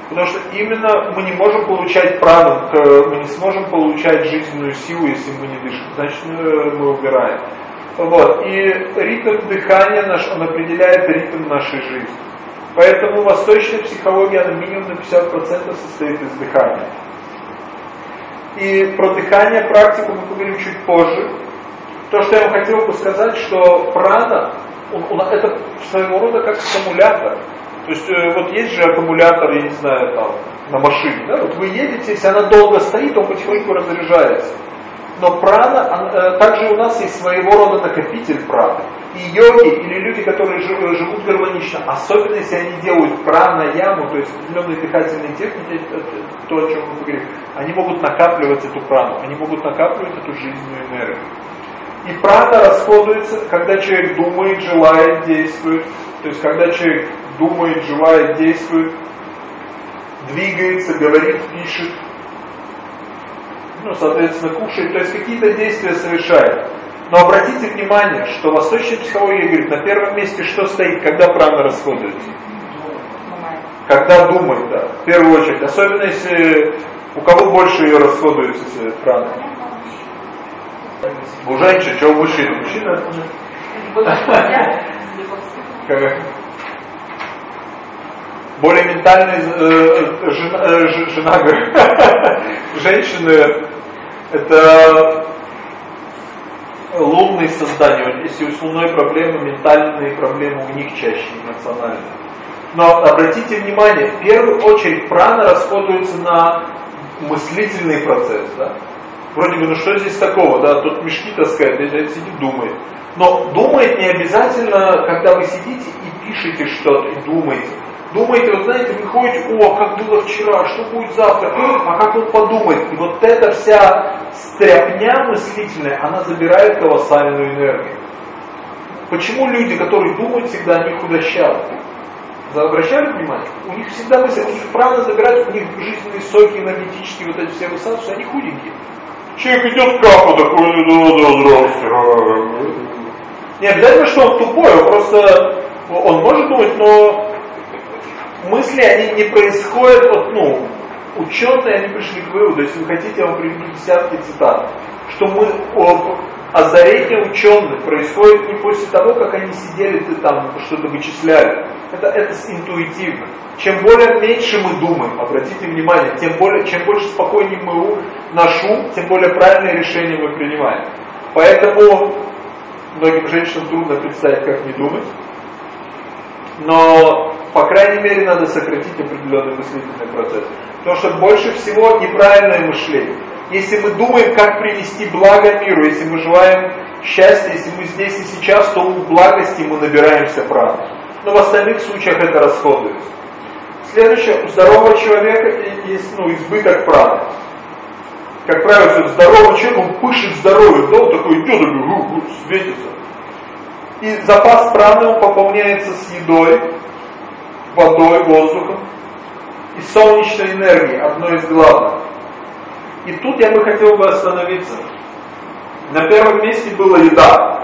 Потому что именно мы не можем получать прану, мы не сможем получать жизненную силу, если мы не дышим. Значит, мы убираем. Вот. И ритм дыхания наш, он определяет ритм нашей жизни. Поэтому восточная психология, она минимум на 50% состоит из дыхания. И про дыхание, практику мы поговорим чуть позже. То, что я вам хотел бы сказать, что прана, он, он, это своего рода как аккумулятор. То есть э, вот есть же аккумулятор, я не знаю, там, на машине, да? вот вы едете, если она долго стоит, он потихоньку разряжается. Но прана, э, также у нас есть своего рода накопитель праны. И йоги или люди, которые э, живут гармонично, особенно если они делают прана-яму, то есть определенные дыхательные техники, то, о чем мы говорим, они могут накапливать эту прану, они могут накапливать эту жизненную энергию. И прана расходуется, когда человек думает, желает, действует. То есть, когда человек думает, желает, действует, двигается, говорит, пишет, ну, соответственно, кушает, то есть какие-то действия совершает. Но обратите внимание, что восточная психология говорит, на первом месте что стоит, когда прана расходуется? Когда думает, да, в первую очередь. Особенно если у кого больше ее расходуется, прана. У женщин, что у мужчин? Мужчина? Более ментальные э, жена, э, жена женщины это лунные создания. Если с луной проблемы, ментальные проблемы у них чаще эмоциональные. Но обратите внимание, в первую очередь прана расходуется на мыслительный процесс. Да? Вроде бы, ну что здесь такого, да, тут мешки таскает, я сидит, думает. Но думает не обязательно, когда вы сидите и пишете что-то, и думаете. Думаете, вот знаете, вы ходите, о, как было вчера, что будет завтра, а как он подумает. И вот эта вся стряпня мыслительная, она забирает колоссальную энергию. Почему люди, которые думают всегда, они худощавы? Обращали внимание? У них всегда мысли, них правда забирают, у них жизненные соки, энергетические, вот эти все высадки, они худенькие. Человек идет к капу такой, да, да, здравствуйте. Не обязательно, что он тупой, он просто, он может думать, но мысли, они не происходят от, ну, ученые, они пришли к выводу, если вы хотите, я вам приведу десятки цитат, что мы, озарение ученых происходит не после того, как они сидели и там что-то вычисляли. Это, это интуитивно. Чем более меньше мы думаем, обратите внимание, тем более, чем больше спокойнее мы на шум, тем более правильные решения мы принимаем. Поэтому многим женщинам трудно представить, как не думать. Но, по крайней мере, надо сократить определенный мыслительный процесс. Потому что больше всего неправильное мышление. Если мы думаем, как принести благо миру, если мы желаем счастья, если мы здесь и сейчас, то в благости мы набираемся прав. Но в остальных случаях это расходуется. Следующее, у здорового человека есть ну, избыток праны. Как правило, здоровый человек, он пышет здоровьем, да, он такой идет, такой, светится. И запас праны он пополняется с едой, водой, воздухом и солнечной энергией, одно из главных. И тут я бы хотел бы остановиться. На первом месте была еда.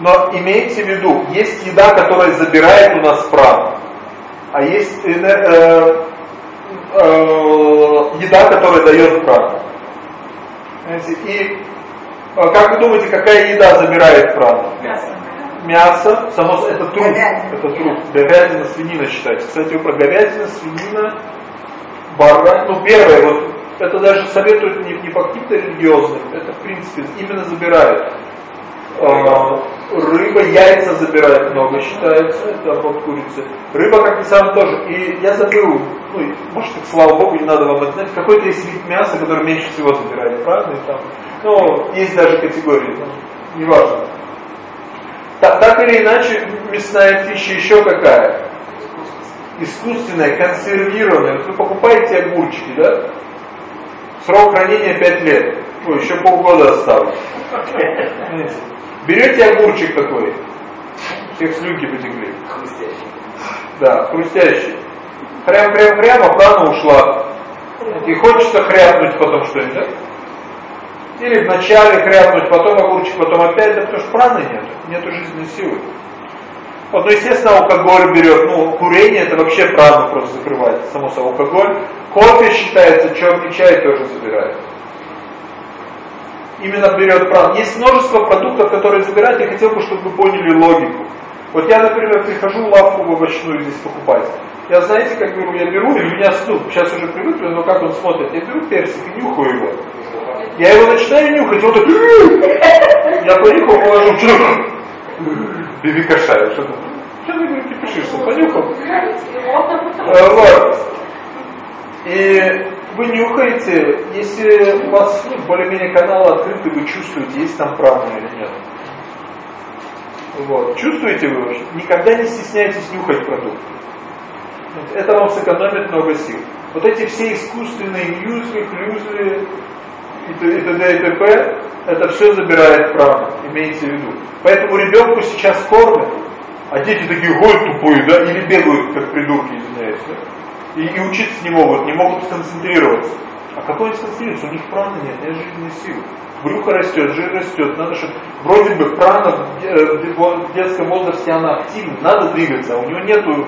Но имейте в виду, есть еда, которая забирает у нас прану, а есть э, э, еда, которая дает прану. И э, как вы думаете, какая еда забирает прану? Мясо. Мясо, само это труп. Говядина. Это труп. Говядина, свинина считается. Кстати, про говядину, свинина, барань, ну первое, вот это даже советуют не, не по каким-то религиозным, это в принципе именно забирают. А, рыба, яйца забирает много, считается, это от курицы. Рыба, как ни сам тоже. И я забыл, ну, может, слава богу, не надо вам это знать, какой-то есть вид мяса, который меньше всего забирает, правда? И там, ну, есть даже категории, ну, неважно. Так, так или иначе, мясная пища еще какая? Искусственная, консервированная. Вот вы покупаете огурчики, да? Срок хранения 5 лет. Ой, еще полгода осталось. Берете огурчик такой, всех слюнки потекли. Хрустящий. Да, хрустящий. Хрям-хрям-хрям, а прана ушла. И хочется хряпнуть потом что-нибудь, да? Или вначале хряпнуть, потом огурчик, потом опять, да потому что праны нет, нету жизненной силы. Вот, ну, естественно, алкоголь берет, ну, курение это вообще прану просто закрывает, само собой, алкоголь. Кофе считается, черный чай тоже забирает. Именно берет прану. Есть множество продуктов, которые забирают, я хотел бы, чтобы вы поняли логику. Вот я, например, прихожу в лавку в овощную здесь покупать. Я знаете, как беру? Я беру, и меня, ну, сейчас уже привыкли, но как он смотрит, я беру персик и нюхаю его. Я его начинаю нюхать, он так, я понюхал, положу, что Биби кошая, что ты? Что ты говоришь, кипишишься? Понюхал? А, вот. И вы нюхаете, если у вас более-менее канал открытый, вы чувствуете, есть там прана или нет. Вот. Чувствуете вы вообще? Никогда не стесняйтесь нюхать продукт. Это вам сэкономит много сил. Вот эти все искусственные мьюзли, хлюзли и т.д. и т.п. Это все забирает право, имейте в виду. Поэтому ребенку сейчас кормят, а дети такие ходят тупые, да, или бегают, как придурки, извиняюсь, да? и, и учиться не могут, не могут сконцентрироваться. А какой они сконцентрируются? У них праны нет, нет жизненной силы. Брюхо растет, жир растет, надо что вроде бы прана э, в детском возрасте она активна, надо двигаться, а у него нету, ну,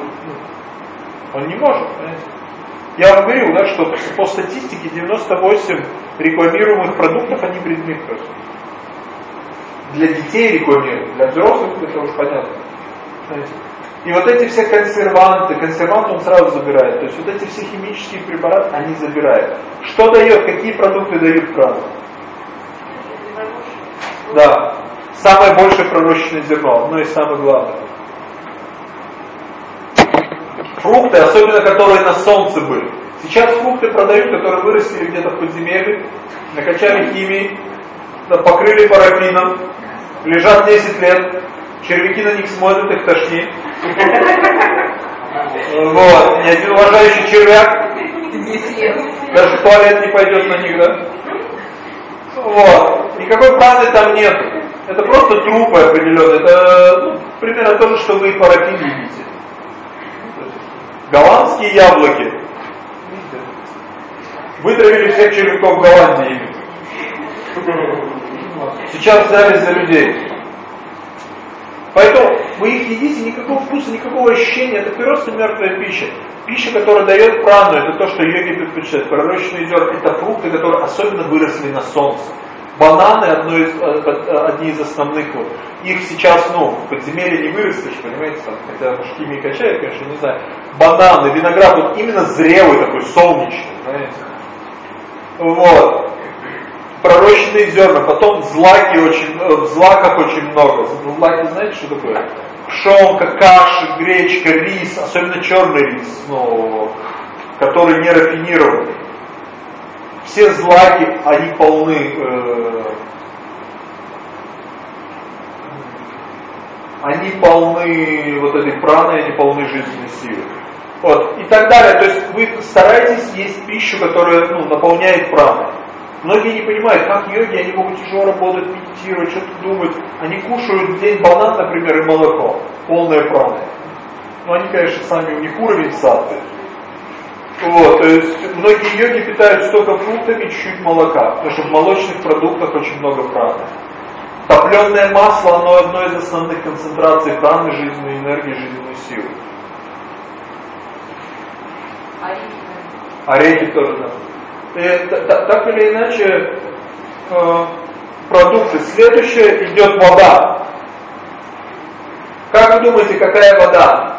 он не может, понимаете? Я вам говорил, да, что по статистике 98 рекламируемых продуктов, они вредны просто. Для детей рекламируют, для взрослых это уже понятно. И вот эти все консерванты, консерванты он сразу забирает. То есть вот эти все химические препараты, они забирают. Что дает, какие продукты дают кран? Да. Самое большее пророщенное зерно, одно из самых главных. Фрукты, особенно которые на солнце были. Сейчас фрукты продают, которые выросли где-то в подземелье, накачали химией, покрыли парафином, лежат 10 лет, червяки на них смотрят, их тошнит. Вот, ни один уважающий червяк даже в туалет не пойдет на них, да? Вот, никакой правды там нет. Это просто трупы определенные. Это ну, примерно то же, что вы и парафин видите. Голландские яблоки. Вытравили всех червяков Голландии. Сейчас взяли за людей. Поэтому вы их едите, никакого вкуса, никакого ощущения, это просто мертвая пища. Пища, которая дает прану, это то, что йоги предпочитают. Пророчные зерна, это фрукты, которые особенно выросли на солнце. Бананы одно из, э, одни из основных. Вот. Их сейчас, ну, в подземелье не вырастешь, понимаете, там, хотя может химии качают, конечно, не знаю. Бананы, виноград, вот именно зрелый такой, солнечный, знаете. Вот. Пророщенные зерна, потом злаки очень, э, в злаках очень много. Злаки знаете, что такое? Пшенка, каши, гречка, рис, особенно черный рис, ну, который не рафинированный. Все злаки, они полны э, они полны вот этой праной, они полны жизненной силы. Вот, и так далее. То есть вы стараетесь есть пищу, которая ну, наполняет праной. Многие не понимают, как йоги, они могут тяжело работать, медитировать, что-то думать. Они кушают день банан, например, и молоко, полное праны. Но они, конечно, сами, у них уровень садты. Вот, то есть многие йоги питаются только фруктами, чуть-чуть молока, потому что в молочных продуктах очень много праны. Топленое масло, оно одно из основных концентраций праны, жизненной энергии, жизненной силы. Орехи тоже, да. И, так или иначе, э, продукты. Следующее идет вода. Как вы думаете, какая вода?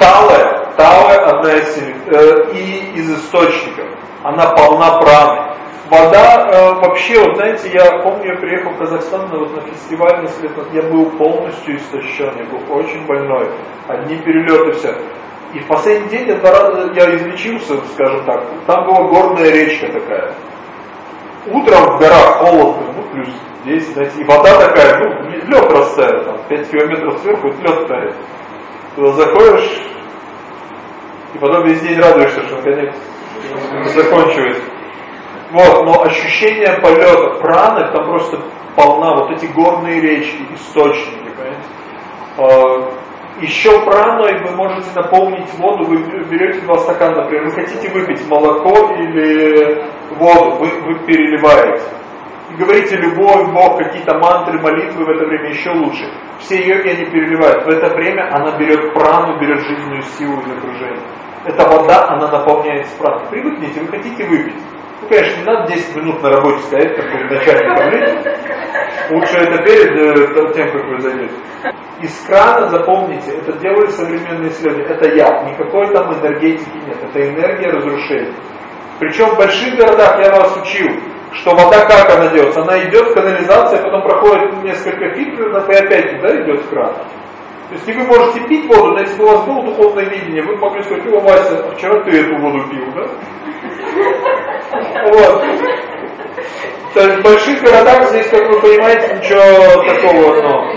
Талая. Талая одна из э, и из источников. Она полна праны. Вода э, вообще, вот знаете, я помню, я приехал в Казахстан на, вот, на фестиваль несколько я был полностью истощен, я был очень больной, одни перелеты, все. И в последний день я, я излечился, скажем так, там была горная речка такая. Утром в горах холодно, ну плюс 10, знаете, и вода такая, ну лед растаял, там 5 километров сверху, лед тает. Туда заходишь, и потом весь день радуешься, что наконец закончилось. Вот, но ощущение полета, праны, там просто полна, вот эти горные речки, источники, понимаете? А, еще праной вы можете наполнить воду, вы берете два стакана, например, вы хотите выпить молоко или воду, вы, вы переливаете. Говорите любовь, Бог, какие-то мантры, молитвы в это время еще лучше. Все йоги они переливают. В это время она берет прану, берет жизненную силу из окружения. Эта вода, она наполняется праной. Привыкните, вы хотите выпить. Ну, конечно, не надо 10 минут на работе стоять, как перед начальником лить. Лучше это перед э, тем, как вы зайдете. Из крана, запомните, это делают современные исследования, это яд, никакой там энергетики нет, это энергия разрушения. Причем в больших городах, я вас учил, что вода как она делается? Она идет в канализацию, а потом проходит несколько фильтров, и опять туда идет в кран. То есть и вы можете пить воду, но если бы у вас было духовное видение, вы могли сказать, о, Вася, а вчера ты эту воду пил, да? Вот. То есть в больших городах здесь, как вы понимаете, ничего такого, но...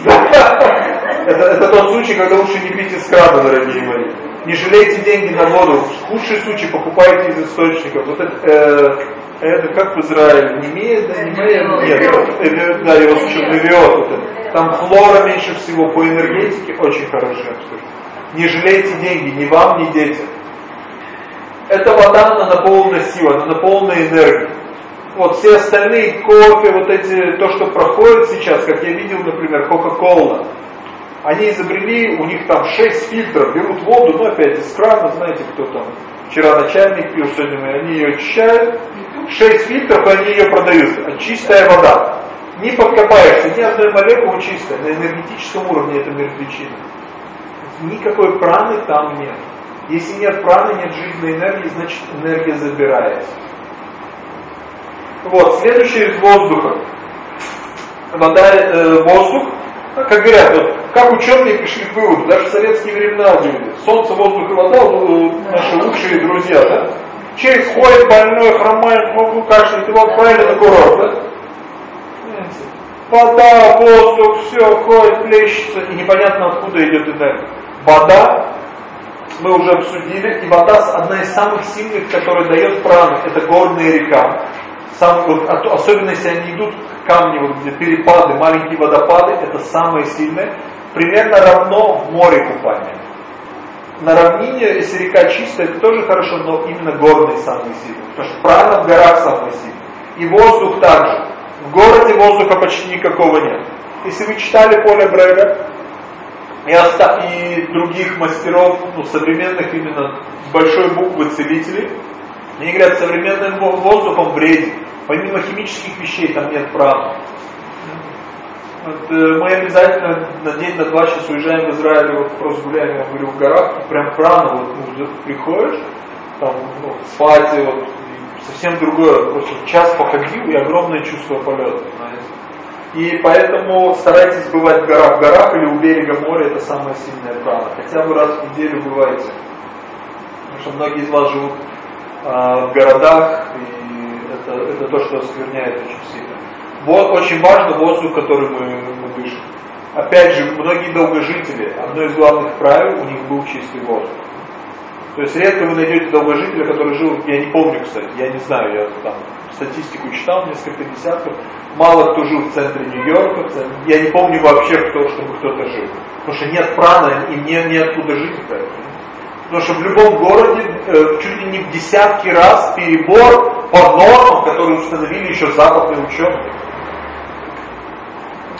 Это, это тот случай, когда лучше не пить из крана, дорогие мои. Не жалейте деньги на воду. Худший случай покупайте из источников. Вот это, э, это как в Израиле, не имеет, да, не имеет, нет, да, его черновиот, вот там хлора меньше всего, по энергетике очень хорошая. Не жалейте деньги, ни вам, ни детям. Эта вода, она наполнена силой, она наполнена энергией. Вот все остальные кофе, вот эти, то, что проходит сейчас, как я видел, например, Кока-Кола, они изобрели, у них там 6 фильтров, берут воду, ну опять из крана, знаете, кто там, Вчера начальник пил, сегодня они ее очищают. 6 фильтров, они ее продают. Чистая вода. Не подкопаешься, ни одной молекулы чистой. На энергетическом уровне это мертвечина. Никакой праны там нет. Если нет праны, нет жизненной энергии, значит энергия забирается. Вот, следующее из воздуха. Вода, э, воздух, как говорят, вот, как ученые пришли к выводу, даже в советские времена говорили, солнце, воздух и вода, ну, наши лучшие друзья, да? Человек ходит больной, хромает, могу кашлять, его отправили на курорт, да? Вода, воздух, все, ходит, плещется, и непонятно откуда идет энергия. Вода, мы уже обсудили, и вода одна из самых сильных, которая дает прану, это горная река. Сам, вот, особенно если они идут камни, вот, где перепады, маленькие водопады, это самое сильное. Примерно равно в море купания. На равнине, если река чистая, это тоже хорошо, но именно горный самый сильный. Потому что прана в горах самый сильный. И воздух также. В городе воздуха почти никакого нет. Если вы читали Поле Брега и, оста и других мастеров, ну, современных именно большой буквы целителей, они говорят, современным воздухом вреден. Помимо химических вещей там нет прав. Вот, э, мы обязательно на день, на два часа уезжаем в Израиль, вот просто гуляем, я говорю, в горах, прям прано, вот ну, приходишь, там, ну, спать, вот, совсем другое, просто час походил и огромное чувство полета, знаете. И поэтому старайтесь бывать в горах. В горах или у берега моря это самая сильная прана. Хотя бы раз в неделю бывайте. Потому что многие из вас живут а, в городах, и это, это то, что оскверняет очень сильно. Вот очень важно воздух, который мы, дышим. Опять же, многие долгожители, одно из главных правил, у них был чистый воздух. То есть редко вы найдете долгожителя, который жил, я не помню, кстати, я не знаю, я там статистику читал, несколько десятков, мало кто жил в центре Нью-Йорка, я не помню вообще, кто, чтобы кто-то жил. Потому что нет прана, и не, не откуда жить. Потому что в любом городе э, чуть ли не в десятки раз перебор по нормам, которые установили еще западные ученые.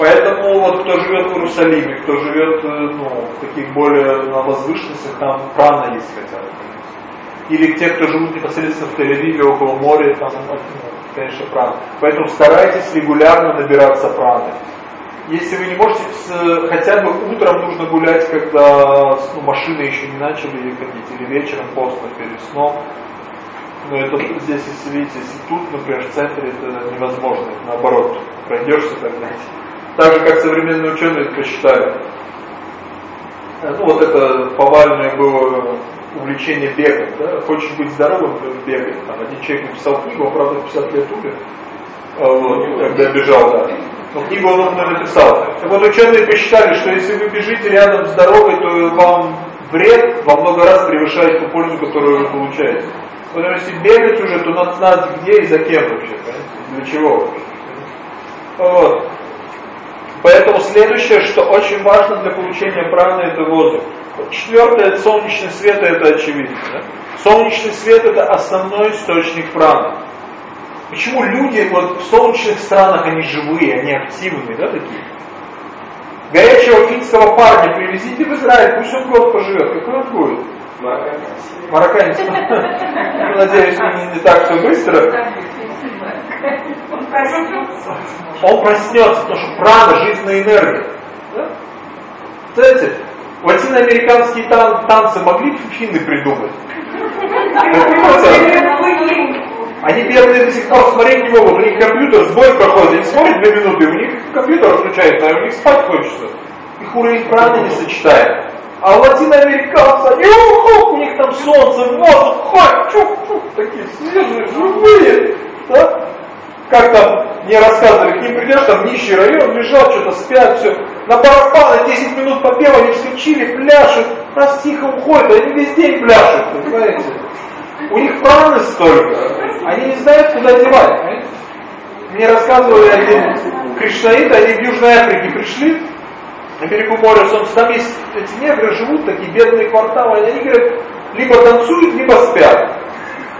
Поэтому вот кто живет в Иерусалиме, кто живет э, ну, в таких более на возвышенностях, там прана есть хотя бы. Или те, кто живут непосредственно в Тель-Авиве, около моря, там, ну, конечно, прана. Поэтому старайтесь регулярно набираться праны. Если вы не можете, хотя бы утром нужно гулять, когда ну, машины еще не начали ехать, или вечером поздно перед сном. Но это здесь, если видите, если тут, например, в центре, это невозможно. Наоборот, пройдешься так, знаете. Так же, как современные ученые это посчитали. Э, ну, вот это повальное было увлечение бегом. Да? Хочешь быть здоровым, бегай. Там один человек написал книгу, он, правда, 50 лет умер, вот, когда бежал, да. Но книгу он умно написал. Так вот, ученые посчитали, что если вы бежите рядом с дорогой, то вам вред во много раз превышает ту пользу, которую вы получаете. Потому что если бегать уже, то надо знать, где и за кем вообще, понимаете? для чего вообще. Вот. Поэтому следующее, что очень важно для получения праны, это воздух. Четвертое, солнечный свет, это очевидно. Да? Солнечный свет это основной источник праны. Почему люди вот в солнечных странах, они живые, они активные, да, такие? Горячего финского парня привезите в Израиль, пусть он год поживет. Какой он будет? Марокканец. Надеюсь, не, не так все быстро. Он проснется, потому что прана, жизненная энергия. Да? Знаете, латиноамериканские тан танцы могли финны придумать? Они бедные до сих пор смотреть не могут, у них компьютер, сбой проходит, они смотрят две минуты, у них компьютер включается, а у них спать хочется. Их уровень праны не сочетает. А латиноамериканцы, они, у них там солнце, воздух, хоть, чух, чух, такие свежие, живые. Да? Как там мне рассказывали, к ним придешь, там нищий район, лежат, что-то спят, все. На барабаны 10 минут попел, они вскочили, пляшут, раз тихо уходят, они весь день пляшут, понимаете? У них праны столько, они не знают, куда девать? Мне рассказывали один кришнаиты, они в Южной Африке пришли, на берегу моря солнца, там есть эти негры, живут такие бедные кварталы, они говорят, либо танцуют, либо спят.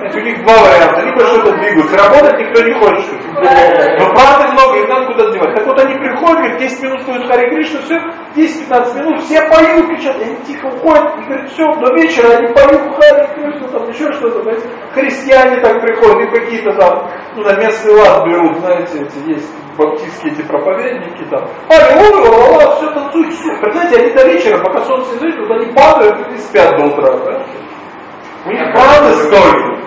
Значит, у них два варианта, либо что-то двигаются, работать никто не хочет. Но правды много, им надо куда девать. Так вот они приходят, говорит, 10 минут стоит Хари Кришна, все, 10-15 минут, все поют, кричат, и они тихо уходят, и говорят, все, до вечера они поют Хари Кришна, там еще что-то, знаете, христиане так приходят, и какие-то там, ну, на местный лад берут, знаете, эти есть баптистские эти проповедники там, аллилуйя, все танцуют, все, знаете, они до вечера, пока солнце не вот они падают и спят до утра, да? У них правда столько,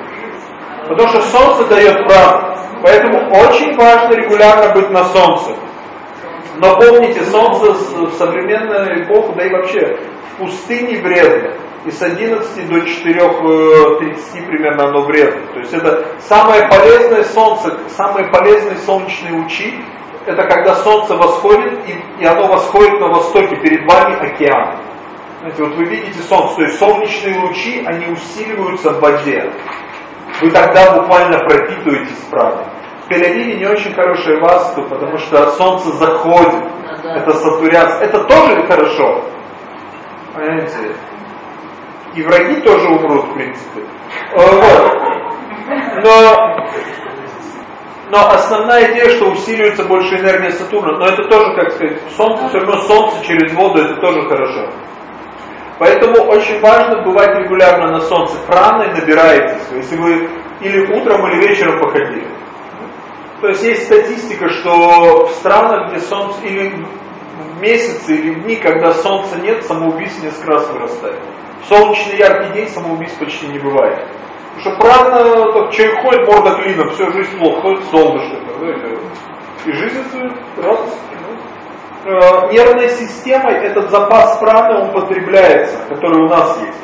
потому что солнце дает правду. Поэтому очень важно регулярно быть на солнце. Но помните, солнце в современную эпоху, да и вообще в пустыне вредно. И с 11 до 4.30 примерно оно вредно. То есть это самое полезное солнце, самые полезные солнечные лучи, это когда солнце восходит, и, и оно восходит на востоке, перед вами океан. Знаете, вот вы видите солнце, то есть солнечные лучи, они усиливаются в воде вы тогда буквально пропитываетесь правдой. В тель не очень хорошая васту, потому что солнце заходит. Это сатуряция. Это тоже хорошо. Понимаете? И враги тоже умрут, в принципе. Э, вот. Но, но основная идея, что усиливается больше энергия Сатурна. Но это тоже, как сказать, солнце, все равно солнце через воду, это тоже хорошо. Поэтому очень важно бывать регулярно на солнце. Праной набираетесь. Если вы или утром, или вечером походили. То есть есть статистика, что в странах, где солнце, или в месяцы, или в дни, когда солнца нет, самоубийств несколько раз вырастает. В солнечный яркий день самоубийств почти не бывает. Потому что правильно, так, человек ходит морда клином, всю жизнь плохо, ходит солнышко. И жизнь радость. Э, нервной системой этот запас праны, он потребляется, который у нас есть.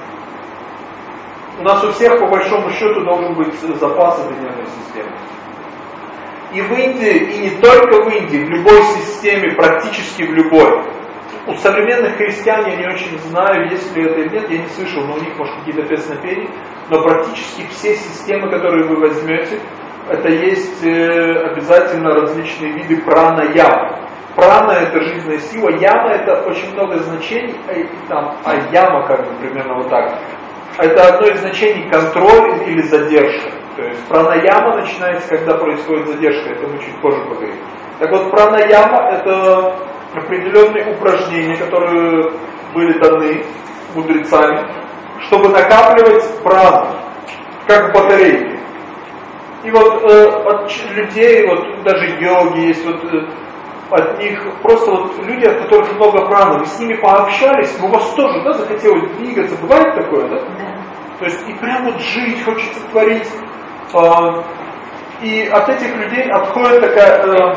У нас у всех, по большому счету, должен быть запас этой нервной системы. И в Индии, и не только в Индии, в любой системе, практически в любой. У современных христиан я не очень знаю, есть ли это или нет, я не слышал, но у них, может, какие-то песнопения, но практически все системы, которые вы возьмете, это есть э, обязательно различные виды прана-ямы. Прана это жизненная сила, яма это очень много значений, там, а яма как бы примерно вот так. Это одно из значений контроль или задержка. То есть пранаяма начинается, когда происходит задержка, это мы чуть позже поговорим. Так вот, пранаяма это определенные упражнения, которые были даны мудрецами, чтобы накапливать прану, как батарейки. И вот э, от людей, вот даже йоги есть, вот э, от них просто вот люди, от которых много праны, вы с ними пообщались, у вас тоже, да, захотелось двигаться, бывает такое, да? Да. То есть и прямо вот жить, хочется творить. Э, и от этих людей отходит такая, э,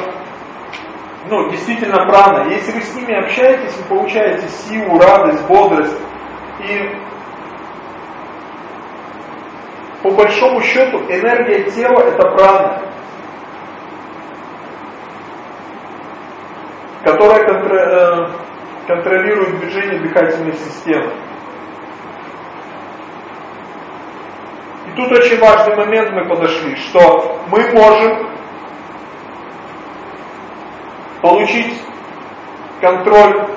ну, действительно прана. Если вы с ними общаетесь, вы получаете силу, радость, бодрость. И по большому счету энергия тела это прана. Которая э, контролирует движение дыхательной системы. И тут очень важный момент мы подошли, что мы можем получить контроль,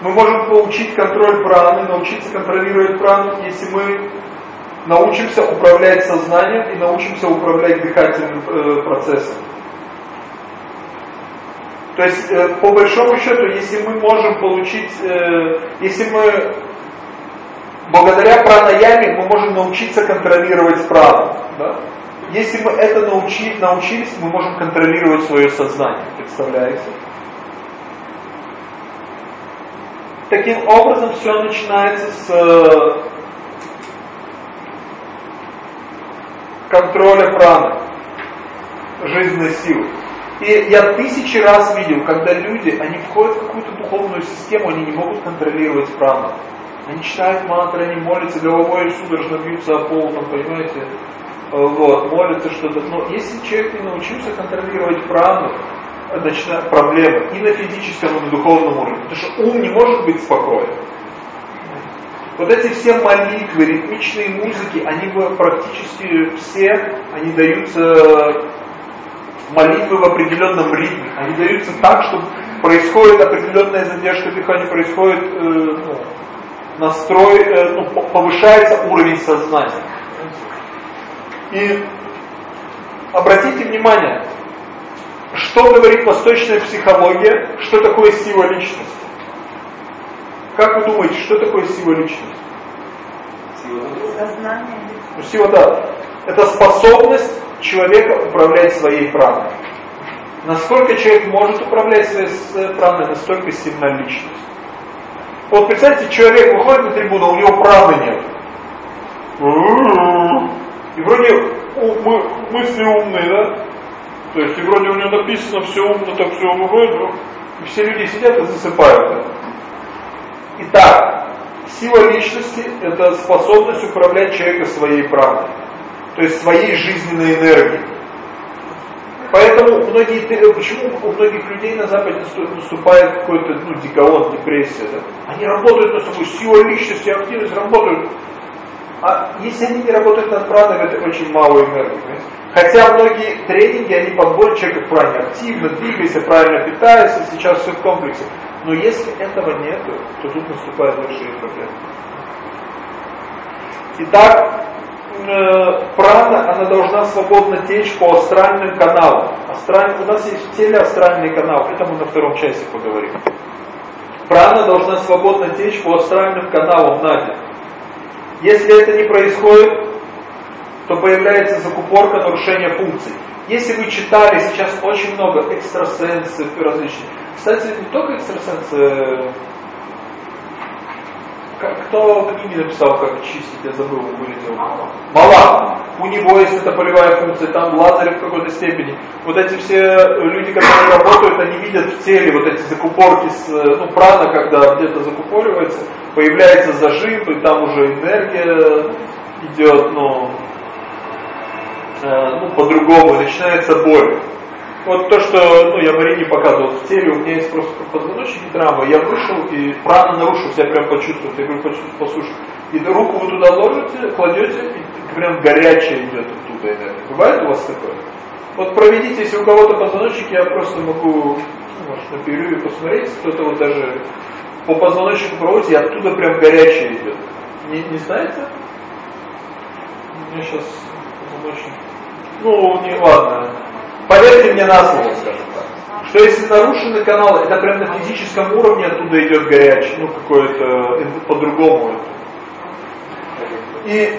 мы можем получить контроль праны, научиться контролировать прану, если мы научимся управлять сознанием и научимся управлять дыхательным э, процессом. То есть, э, по большому счету, если мы можем получить, э, если мы благодаря пранаяме мы можем научиться контролировать прану. Да? Если мы это научи, научились, мы можем контролировать свое сознание. Представляете? Таким образом, все начинается с э, контроля праны, жизненной силы. И я тысячи раз видел, когда люди, они входят в какую-то духовную систему, они не могут контролировать прану. Они читают мантры, они молятся, головой судорожно бьются о пол, там, понимаете, вот, молятся что-то. Но если человек не научился контролировать прану, начинают проблемы и на физическом, и на духовном уровне. Потому что ум не может быть спокоен. Вот эти все молитвы, ритмичные музыки, они практически все, они даются молитвы в определенном ритме. Они даются так, что происходит определенная задержка дыхания, происходит э, настрой, э, ну, повышается уровень сознания. И обратите внимание, что говорит восточная психология, что такое сила личности? Как вы думаете, что такое сила личности? Сознание. Ну, сила, да. Это способность человека управлять своей праной. Насколько человек может управлять своей праной, настолько сильна личность. Вот представьте, человек выходит на трибуну, у него праны нет. И вроде мы, мысли умные, да? То есть, и вроде у него написано все умно, так все выходит, и все люди сидят и засыпают. Итак, сила личности – это способность управлять человека своей правдой, то есть своей жизненной энергией. Поэтому многие, почему у многих людей на Западе наступает какой-то ну, дикаон, депрессия? Да? Они работают над собой, сила личности, активность работают. А если они не работают над праной, это очень мало энергии. Хотя многие тренинги, они подбор человека правильно активно, двигайся, правильно питайся, сейчас все в комплексе. Но если этого нет, то тут наступают большие проблемы. Итак, прана, она должна свободно течь по астральным каналам. Астраль... У нас есть в теле астральный канал, это мы на втором части поговорим. Прана должна свободно течь по астральным каналам Надя. Если это не происходит, то появляется закупорка нарушения функций. Если вы читали, сейчас очень много экстрасенсов различных. Кстати, не только экстрасенсы, кто книги написал, как чистить, я забыл, вылетел. Мала. У него есть эта полевая функция, там Лазарев в какой-то степени. Вот эти все люди, которые работают, они видят в теле вот эти закупорки, с, ну, прана, когда где-то закупоривается, появляется зажим, и там уже энергия идет, ну, Э, ну, по-другому, начинается боль. Вот то, что ну, я Марине показывал в теле, у меня есть просто позвоночник травма, я вышел и прана нарушился, я прям почувствовал, я говорю, послушай, и руку вы туда ложите, кладете, и прям горячая идет оттуда энергия. Бывает у вас такое? Вот проведите, если у кого-то позвоночник, я просто могу, ну, может, на перерыве посмотреть, кто-то вот даже по позвоночнику проводите, и оттуда прям горячая идет. Не, не знаете? У меня сейчас позвоночник ну, не ладно. Поверьте мне на слово, скажем так. Что если нарушены каналы, это прям на физическом уровне оттуда идет горячий, ну какое-то по-другому. И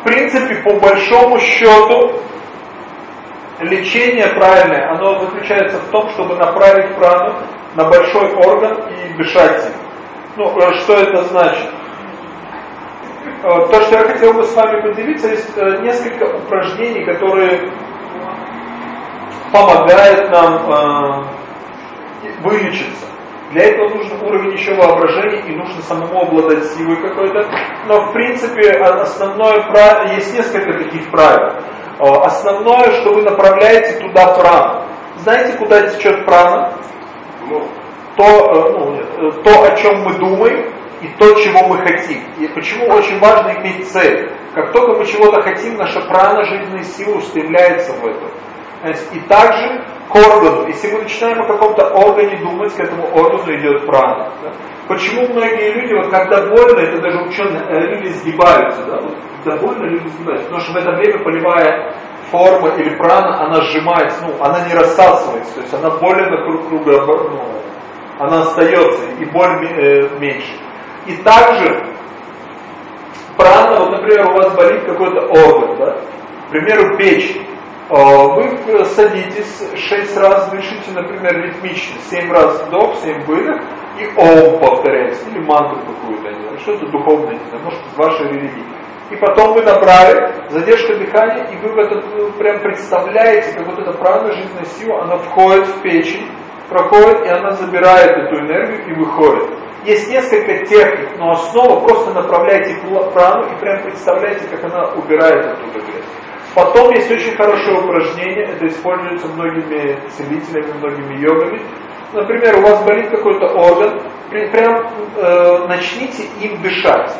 в принципе, по большому счету, лечение правильное, оно заключается в том, чтобы направить прану на большой орган и дышать им. Ну, э, что это значит? Э, то, что я хотел бы с вами поделиться, есть э, несколько упражнений, которые помогают нам э, вылечиться. Для этого нужен уровень еще воображения и нужно самому обладать силой какой-то. Но в принципе основное правило, есть несколько таких правил. Основное, что вы направляете туда прану. Знаете, куда течет прана? Ну. То, ну, нет, то, о чем мы думаем, и то, чего мы хотим. И почему очень важно иметь цель. Как только мы чего-то хотим, наша прана, жизненная сила устремляется в это. И также к органу. Если мы начинаем о каком-то органе думать, к этому органу идет прана. Почему многие люди, вот когда больно, это даже ученые, э, люди сгибаются, да? вот, когда больно, люди сгибаются. Потому что в это время полевая форма или прана, она сжимается, ну, она не рассасывается, то есть она более на круг круга, ну, она остается, и боль э, меньше. И также прана, вот, например, у вас болит какой-то орган, да? к примеру, печень. А, вы садитесь шесть раз, дышите, например, ритмично, семь раз вдох, семь выдох, и ом повторяете, или мантру какую-то, что-то духовное, не знаю, может, из вашей. И потом вы набрали, задержка дыхания, и вы в этот, прям представляете, как вот эта прана, жизненная сила, она входит в печень, проходит, и она забирает эту энергию и выходит. Есть несколько техник, но основа просто направляйте прану и прям представляете, как она убирает оттуда грязь. Потом есть очень хорошее упражнение, это используется многими целителями, многими йогами. Например, у вас болит какой-то орган, прям э, начните им дышать.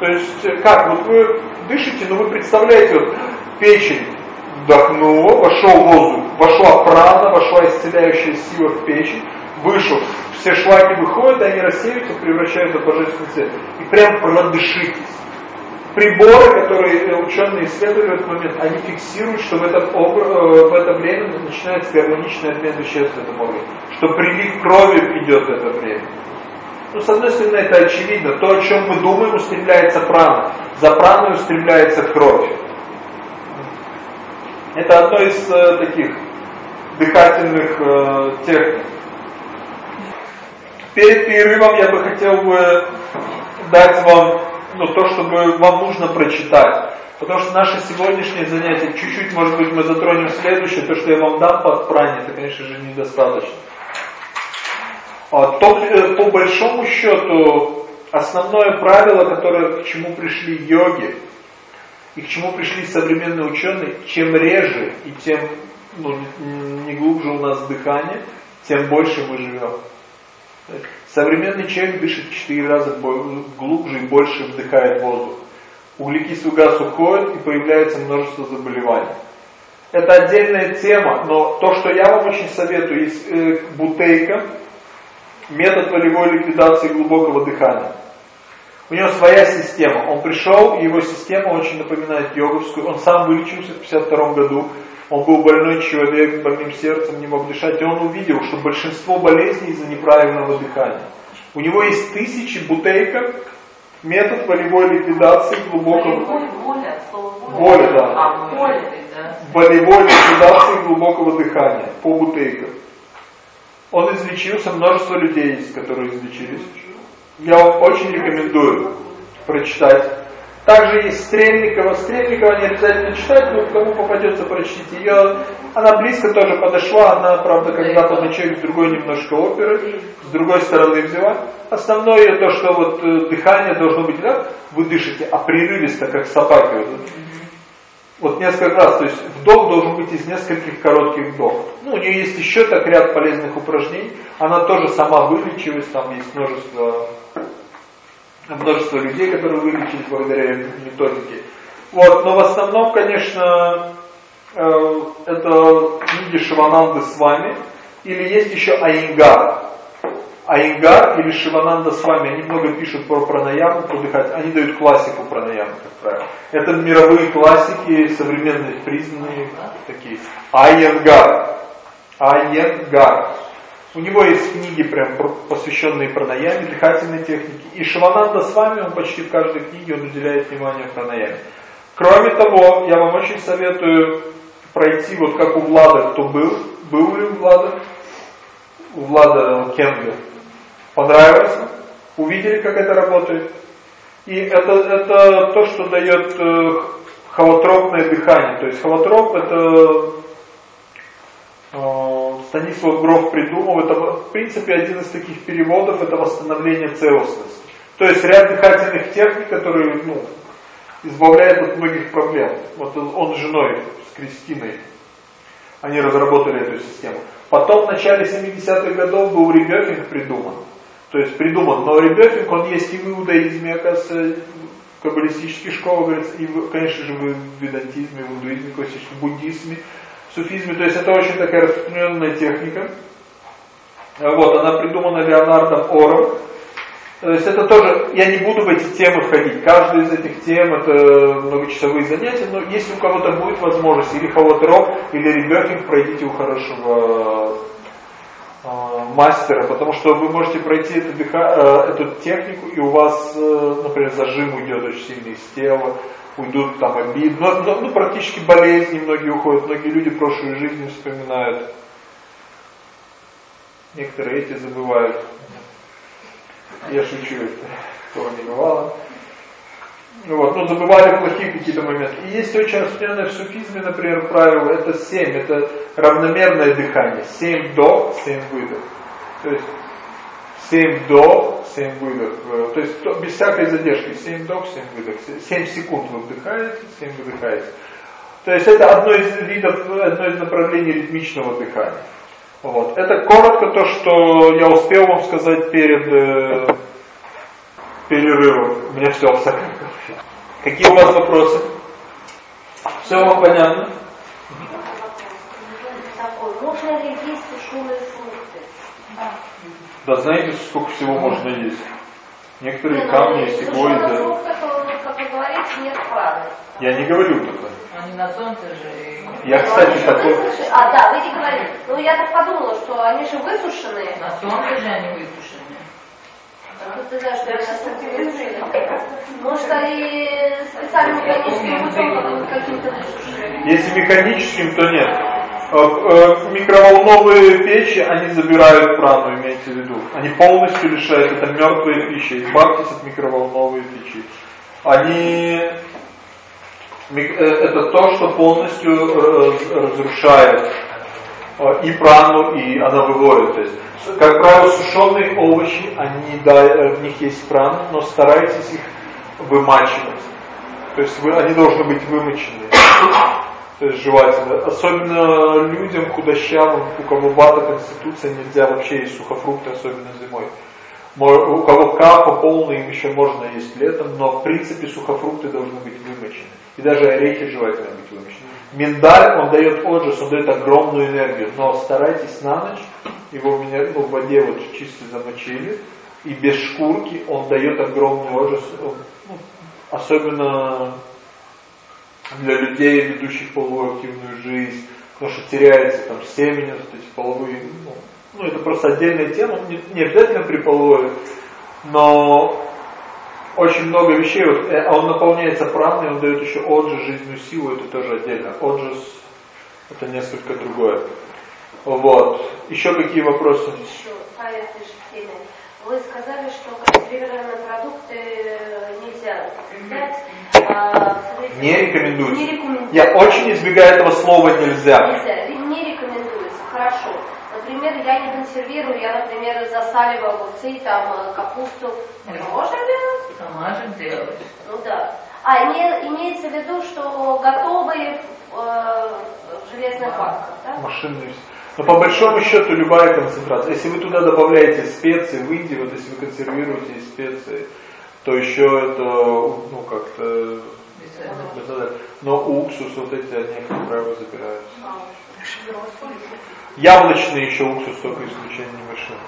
То есть э, как, вот вы дышите, но вы представляете, вот печень вдохнула, вошел воздух, вошла прана, вошла исцеляющая сила в печень, вышел, все шлаки выходят, они рассеиваются, превращаются в божественный цвет. И прям продышитесь. Приборы, которые ученые исследовали в этот момент, они фиксируют, что в это, э, в это время начинается гармоничный обмен веществ в этом органе. Что прилив крови идет в это время. Ну, с одной стороны, это очевидно. То, о чем мы думаем, устремляется прана. За праной устремляется кровь. Это одно из э, таких дыхательных э, техник. Перед перерывом я бы хотел бы дать вам ну, то, чтобы вам нужно прочитать. Потому что наше сегодняшнее занятие, чуть-чуть, может быть, мы затронем следующее, то, что я вам дам по пране, это, конечно же, недостаточно. А, то, э, по большому счету, основное правило, которое, к чему пришли йоги, и к чему пришли современные ученые, чем реже и тем ну, не глубже у нас дыхание, тем больше мы живем. Современный человек дышит в 4 раза глубже и больше вдыхает воздух. Углекислый газ уходит и появляется множество заболеваний. Это отдельная тема, но то, что я вам очень советую, есть э, бутейка, метод волевой ликвидации глубокого дыхания. У него своя система. Он пришел, его система очень напоминает йоговскую. Он сам вылечился в 52 году. Он был больной человек с больным сердцем, не мог дышать. И он увидел, что большинство болезней из-за неправильного дыхания. У него есть тысячи бутейка, метод волевой ликвидации глубокого... Боль, воля, воля. да. А, воля, да. Волевой ликвидации глубокого дыхания по бутейкам. Он излечился, множество людей есть, которые излечились. Я вам очень рекомендую прочитать. Также есть Стрельникова. Стрельникова не обязательно читать, но кому попадется, прочтите ее. Она близко тоже подошла, она, правда, западный человек, с другой немножко оперы, с другой стороны взяла. Основное то, что вот э, дыхание должно быть, да, вы дышите, а прерывисто, как собака. Вот, вот несколько раз, то есть вдох должен быть из нескольких коротких вдохов. Ну, у нее есть еще так ряд полезных упражнений. Она тоже сама вылечилась, там есть множество множество людей, которые вылечились благодаря методике. Вот, но в основном, конечно, э, это книги Шивананды с вами, или есть еще Аингар. Аингар или Шивананда с вами, они много пишут про пранаяму, про дыхание, они дают классику пранаямы, как правило. Это мировые классики, современные, признанные такие. Айенгар. Айенгар. У него есть книги, прям посвященные пранаяме, дыхательной технике. И Шивананда с вами, он почти в каждой книге он уделяет внимание пранаяме. Кроме того, я вам очень советую пройти, вот как у Влада, кто был, был ли у Влада? У Влада Кенга. Понравилось? Увидели, как это работает? И это, это то, что дает э, холотропное дыхание. То есть холотроп это э, Станислав Гров придумал, это в принципе один из таких переводов, это восстановление целостности. То есть ряд дыхательных техник, которые ну, избавляют от многих проблем. Вот он, с женой, с Кристиной, они разработали эту систему. Потом в начале 70-х годов был ребёкинг придуман. То есть придуман, но ребёкинг, он есть и в иудаизме, оказывается, в школах, и, конечно же, в ведантизме, в индуизме, в буддизме суфизме, то есть это очень такая распространенная техника. Вот, она придумана Леонардом Ором. То есть это тоже, я не буду в эти темы входить. Каждая из этих тем это многочасовые занятия, но если у кого-то будет возможность, или холотероп, или ребёкинг, пройдите у хорошего э, мастера, потому что вы можете пройти эту, э, эту технику, и у вас, э, например, зажим уйдет очень сильно из тела, уйдут там обид, ну, ну, ну практически болезни многие уходят, многие люди прошлую жизнь вспоминают. Некоторые эти забывают. Я шучу, кого не бывало. Ну вот, ну забывали плохие какие-то моменты. И есть очень распространенное в суфизме, например, правило, это 7, это равномерное дыхание. 7 до, 7 выдох. То есть 7 до, 7 выдох. То есть без всякой задержки. 7 вдох, 7 выдох. 7 секунд вы вдыхаете, 7 выдыхаете. То есть это одно из видов, одно из направлений ритмичного дыхания. Вот. Это коротко то, что я успел вам сказать перед э, перерывом. У меня все в Какие у вас вопросы? Все вам понятно? Можно ли есть? Да. Да знаете, сколько всего можно есть? Некоторые камни, стекло, да. вы говорите, нет праны. Я не говорю такое. Они на солнце же. и- Я, кстати, такой... А, да, вы не говорите. Ну, я так подумала, что они же высушенные. На солнце же они Ты знаешь, что высушены. Может, они специальным механическим путем каким- каким-то высушены. Если механическим, то нет. Э, э, Микроволновые печи, они забирают прану, имейте в виду. Они полностью лишают, это мертвая пища. Избавьтесь от микроволновой печи. Они... э, Это то, что полностью разрушает и прану, и она выводит. То есть, как правило, сушеные овощи, они, да, в них есть прана, но старайтесь их вымачивать. То есть вы, они должны быть вымочены. То есть желательно. Особенно людям худощавым, у кого бата конституция, нельзя вообще есть сухофрукты, особенно зимой. Мо- У кого капа полный, им еще можно есть летом, но в принципе сухофрукты должны быть вымочены. И даже орехи желательно быть вымочены. Миндаль, он дает отжас, он дает огромную энергию, но старайтесь на ночь, его в, меня- ну, в воде вот чисто замочили, и без шкурки он дает огромный отжас, он, ну, особенно для людей, ведущих половую активную жизнь, потому что теряется там семени, вот эти половые, ну, ну, это просто отдельная тема, не, не обязательно при половой, но очень много вещей, вот, э, он наполняется праной, он дает еще отжи, жизненную силу, это тоже отдельно. Отжис это несколько другое. Вот. Еще какие вопросы? Еще по этой же. Вы сказали, что консервированные продукты э, нельзя употреблять. а, Не рекомендуется. Не рекомендуется. Я очень избегаю этого слова нельзя. Нельзя, не рекомендуется. Хорошо. Например, я не консервирую, я, например, засаливаю огурцы, там, э, капусту. Это можно делать? Сама же делаешь. Ну да. А, име- имеется в виду, что готовые э, в железных банках, да? Машинные. Но по большому счету любая концентрация. Если вы туда добавляете специи, в Индии, вот если вы консервируете специи, то еще это, ну как-то, но уксус вот эти, они, как правило, забираются. Яблочный еще уксус, только исключение небольшое.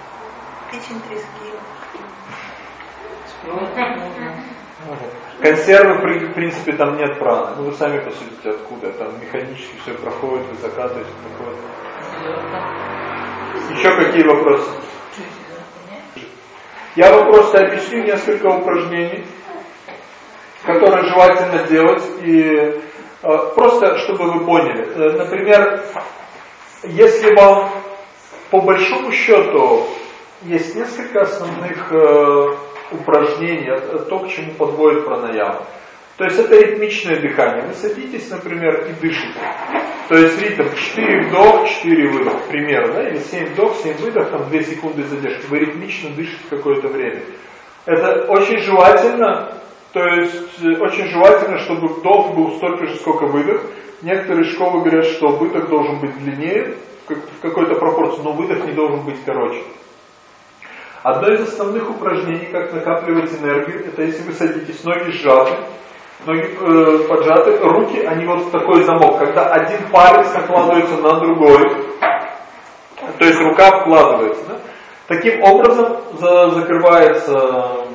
Печень трески. Консервы, в принципе, там нет праны. Ну, вы сами посудите, откуда. Там механически все проходит, вы закатываете, проходит. Еще какие вопросы? Я вам просто объясню несколько упражнений, которые желательно делать, и э, просто чтобы вы поняли. Э, например, если вам по большому счету есть несколько основных э, упражнений, то, к чему подводит пранаяма. То есть это ритмичное дыхание. Вы садитесь, например, и дышите. То есть ритм 4 вдох, 4 выдох, примерно, да, или 7 вдох, 7 выдох, там 2 секунды задержки. Вы ритмично дышите какое-то время. Это очень желательно, то есть э, очень желательно, чтобы вдох был столько же, сколько выдох. Некоторые школы говорят, что выдох должен быть длиннее, в какой-то пропорции, но выдох не должен быть короче. Одно из основных упражнений, как накапливать энергию, это если вы садитесь, ноги сжаты, ноги э, поджаты, руки, они вот в такой замок, когда один палец накладывается на другой, то есть рука вкладывается. Да? Таким образом за- закрывается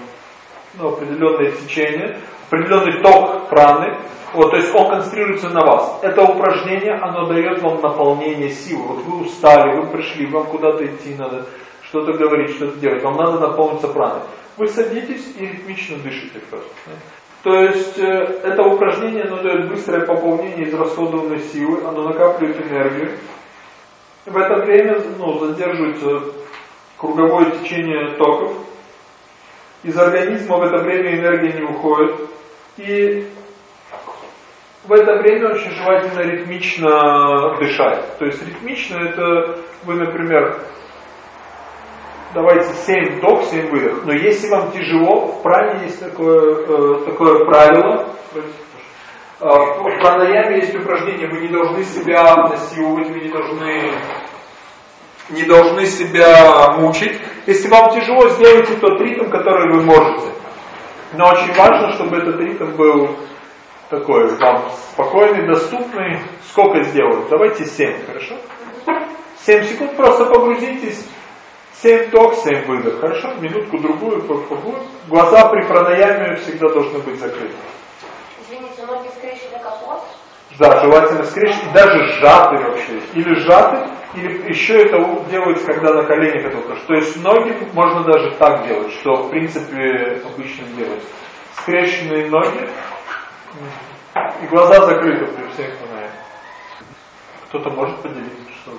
ну, определенное течение, определенный ток праны, вот, то есть он концентрируется на вас. Это упражнение, оно дает вам наполнение силы. Вот вы устали, вы пришли, вам куда-то идти надо, что-то говорить, что-то делать, вам надо наполниться праной. Вы садитесь и ритмично дышите просто. да. То есть э, это упражнение, оно дает быстрое пополнение израсходованной силы, оно накапливает энергию. В это время ну, задерживается круговое течение токов. Из организма в это время энергия не уходит. И в это время очень желательно ритмично дышать. То есть ритмично это вы, например, давайте 7 вдох, 7 выдох. Но если вам тяжело, в пране есть такое, э, такое правило. Э, В пранаяме есть упражнение, вы не должны себя насиловать, вы не должны не должны себя мучить. Если вам тяжело, сделайте тот ритм, который вы можете. Но очень важно, чтобы этот ритм был такой вам спокойный, доступный. Сколько сделать? Давайте 7, хорошо? 7 секунд, просто погрузитесь. 7 вдох, 7 выдох. Хорошо? Минутку-другую. Глаза при пранаяме всегда должны быть закрыты. Извините, ноги скрещены вот? Да, желательно и даже сжатый вообще. Или сжатый, или еще это делается, когда на коленях это укажешь. То есть ноги можно даже так делать, что в принципе обычно делается. Скрещенные ноги и глаза закрыты при всех знаем. Кто-то может поделиться, что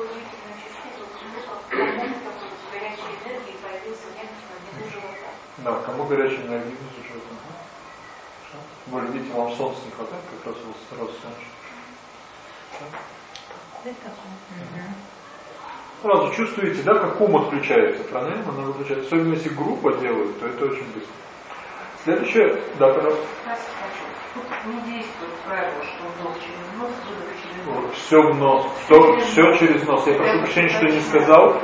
вы? Да, кому горячая энергия внизу живота? Вы видите, вам солнца не хватает, как раз у вас Сразу чувствуете, да, как ум отключается, пранаям она выключается. Особенно если группа делает, то это очень быстро. Следующее, да, пожалуйста. Не действует правило, что вдох через нос, выдох через нос. Все в нос, все, все через нос. Я прошу прощения, что не сказал.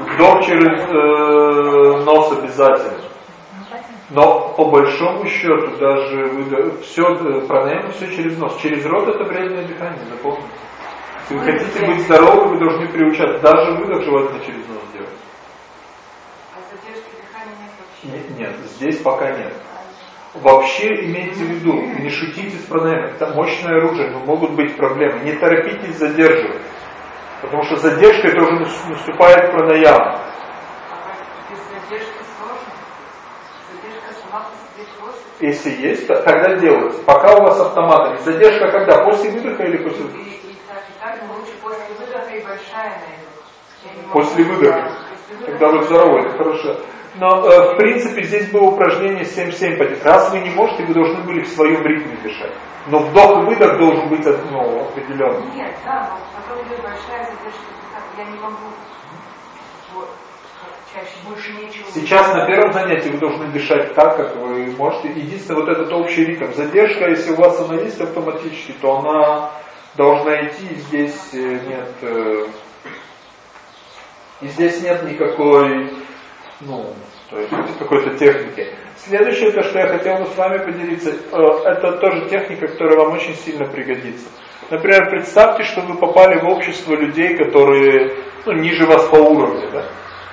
Вдох через э, нос обязательно. Но по большому счету даже выдох, все, пранаема все через нос. Через рот это вредное дыхание, запомните. Если вы хотите быть здоровы, вы должны приучаться. Даже выдох желательно через нос делать. А задержки дыхания нет вообще? Нет, нет, здесь пока нет. Вообще имейте в виду, не шутите с пранаемой. Это мощное оружие, но могут быть проблемы. Не торопитесь задерживать. Потому что задержкой тоже наступает пранаяма. Если есть, то тогда делайте. Пока у вас автоматы. Задержка когда? После выдоха или после выдоха? После выдоха. Тогда вы здоровы, это хорошо. Но э, в принципе здесь было упражнение 7-7 Раз вы не можете, вы должны были в своем ритме дышать. Но вдох и выдох должен быть ну, определенный. Нет, да, но потом идет большая задержка. Я не могу Сейчас на первом занятии вы должны дышать так, как вы можете. Единственное, вот этот общий ритм. Задержка, если у вас она есть автоматически, то она должна идти, и здесь э, нет, э, и здесь нет никакой, ну, то есть какой-то техники. Следующее, то, что я хотел бы с вами поделиться, э, это тоже техника, которая вам очень сильно пригодится. Например, представьте, что вы попали в общество людей, которые ну, ниже вас по уровню, да?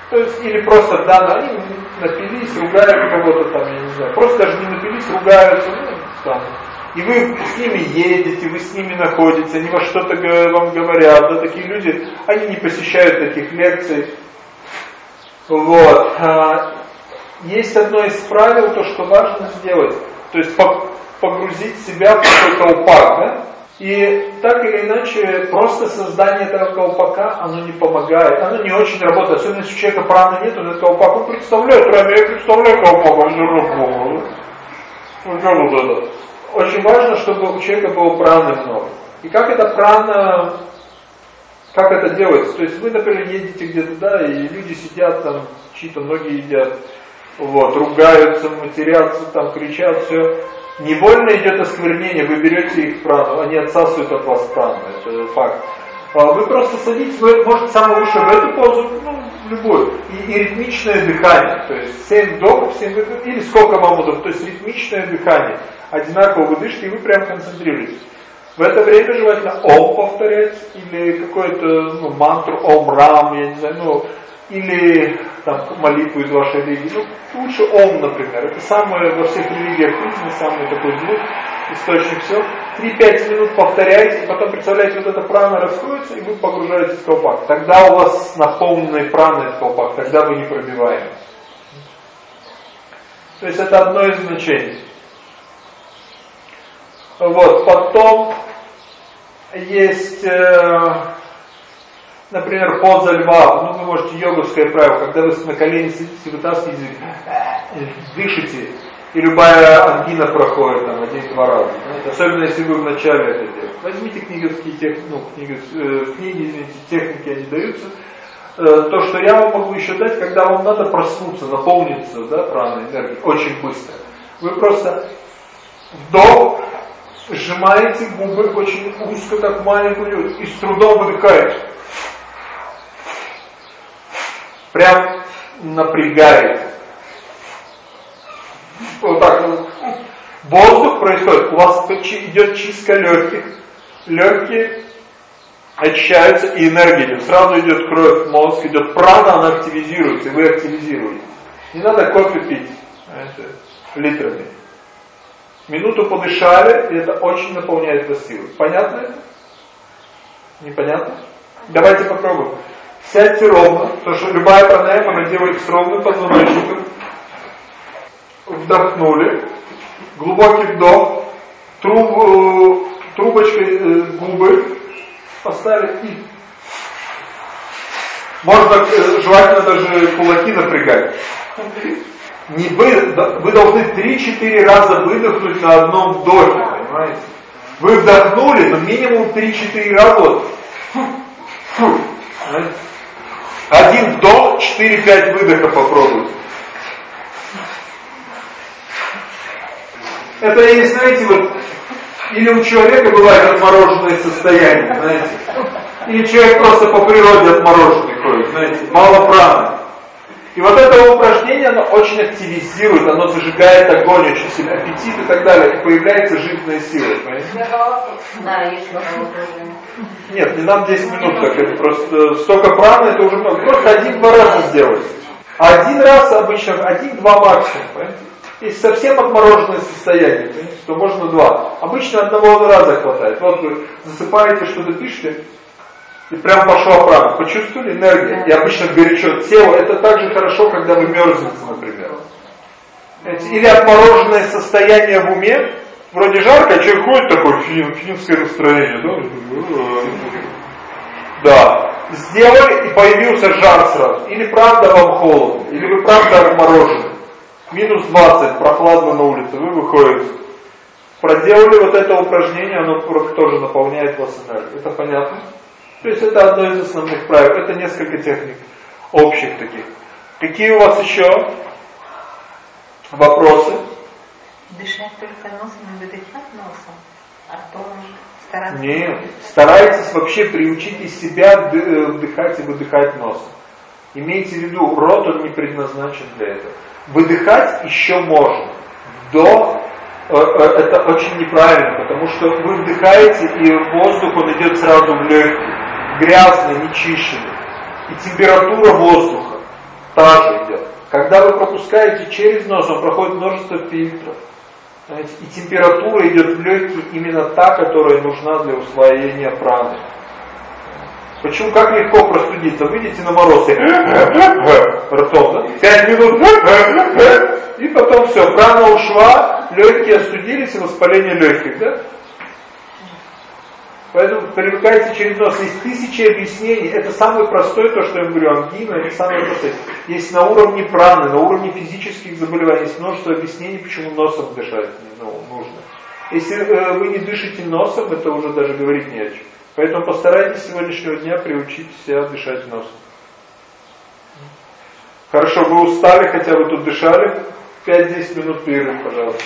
То есть, или просто, да, напились, ругают кого-то там, я не знаю, просто даже не напились, ругаются, ну, там. И вы с ними едете, вы с ними находитесь, они во что-то вам говорят, да, такие люди, они не посещают таких лекций. Вот. А, есть одно из правил, то, что важно сделать, то есть погрузить себя в какой-то упад, да, и так или иначе, просто создание этого колпака, оно не помогает, оно не очень работает. Особенно если у человека праны нет, он этот колпак, он представляет, прямо я представляю колпак, он же ну, Очень важно, чтобы у человека было праны много. И как это прана, как это делается? То есть вы, например, едете где-то, да, и люди сидят там, чьи-то ноги едят, вот, ругаются, матерятся, там, кричат, все невольно идет осквернение, вы берете их прану, они отсасывают от вас прану, это факт. А вы просто садитесь, вы, может, самое лучшее в эту позу, ну, любую. И, и ритмичное дыхание, то есть 7 вдохов, 7 выдохов, или сколько вам удобно, то есть ритмичное дыхание. Одинаково вы дышите, и вы прям концентрируетесь. В это время желательно ом повторять, или какую-то ну, мантру, ом рам, я не знаю, ну, или там, молитву из вашей религии. Ну, лучше ом, например. Это самое во всех религиях призна, самый такой звук, источник все. 3-5 минут повторяйте, потом представляете, вот эта прана раскроется, и вы погружаетесь в колпак. Тогда у вас наполненный праной колпак, тогда вы не пробиваем. То есть это одно из значений. Вот, потом есть... Э, Например, поза льва, ну вы можете йоговское правило, когда вы на колени сидите, вытаскиваете язык, дышите, и любая ангина проходит там один-два раза. Знаете? Особенно если вы вначале это делаете. Возьмите книговские тех, ну, книги, э, книги, извините, техники они даются. Э, то, что я вам могу еще дать, когда вам надо проснуться, наполниться да, праной энергией очень быстро. Вы просто вдох, сжимаете губы очень узко, как маленькую, и с трудом выдыхаете прям напрягает. Вот так. Воздух происходит, у вас идет чистка легких, легкие очищаются и энергия идет. Сразу идет кровь, мозг идет прана, она активизируется, и вы активизируете. Не надо кофе пить. Литрами. Минуту подышали, и это очень наполняет вас силой. Понятно это? Непонятно? Давайте попробуем. Сядьте ровно, потому что любая пранаяма она делает с ровным позвоночником. Вдохнули. Глубокий вдох. Труб, э, трубочкой э, губы поставили и можно э, желательно даже кулаки напрягать. Не вы, вы должны 3-4 раза выдохнуть на одном вдохе, понимаете? Вы вдохнули, но минимум 3-4 раза. Один вдох, 4-5 выдоха попробуйте. Это есть, знаете, вот, или у человека бывает отмороженное состояние, знаете, или человек просто по природе отмороженный ходит, знаете, мало праны. И вот это упражнение, оно очень активизирует, оно зажигает огонь очень сильно, аппетит и так далее, и появляется жизненная сила, понимаете? Да, есть Нет, не нам 10 минут так, это просто столько праны, это уже много. Просто один-два раза сделать. Один раз обычно, один-два максимум, понимаете? Если совсем отмороженное состояние, понимаете, то можно два. Обычно одного раза хватает. Вот вы засыпаете, что-то пишете, и прям пошла прана. Почувствовали энергию? И обычно горячо тело. Это также хорошо, когда вы мерзнете, например. Или отмороженное состояние в уме. Вроде жарко, а человек ходит такой, фин, финское настроение. Да? да. Сделали, и появился жар сразу. Или правда вам холодно, или вы правда отморожены. Минус 20, прохладно на улице, вы выходите. Проделали вот это упражнение, оно тоже наполняет вас энергией. Это понятно? То есть это одно из основных правил. Это несколько техник общих таких. Какие у вас еще вопросы? Дышать только носом и выдыхать носом, а то стараться... Нет, старайтесь вообще приучите себя э, вдыхать и выдыхать носом. Имейте в виду, рот он не предназначен для этого. Выдыхать еще можно. До э, э, это очень неправильно, потому что вы вдыхаете, и воздух он идет сразу в легкие грязный, нечищенный. И температура воздуха та же идет. Когда вы пропускаете через нос, он проходит множество фильтров. И температура идет в легкие именно та, которая нужна для усвоения праны. Почему? Как легко простудиться? Выйдите на мороз и ртом, да? Пять минут и потом все, прана ушла, легкие остудились и воспаление легких, да? Поэтому привыкайте через нос. Есть тысячи объяснений. Это самое простое, то, что я говорю, ангина, это самое простое. Есть на уровне праны, на уровне физических заболеваний. Есть множество объяснений, почему носом дышать ну, нужно. Если э, вы не дышите носом, это уже даже говорить не о чем. Поэтому постарайтесь сегодняшнего дня приучить себя дышать носом. Хорошо, вы устали, хотя бы тут дышали. 5-10 минут перерыв, пожалуйста.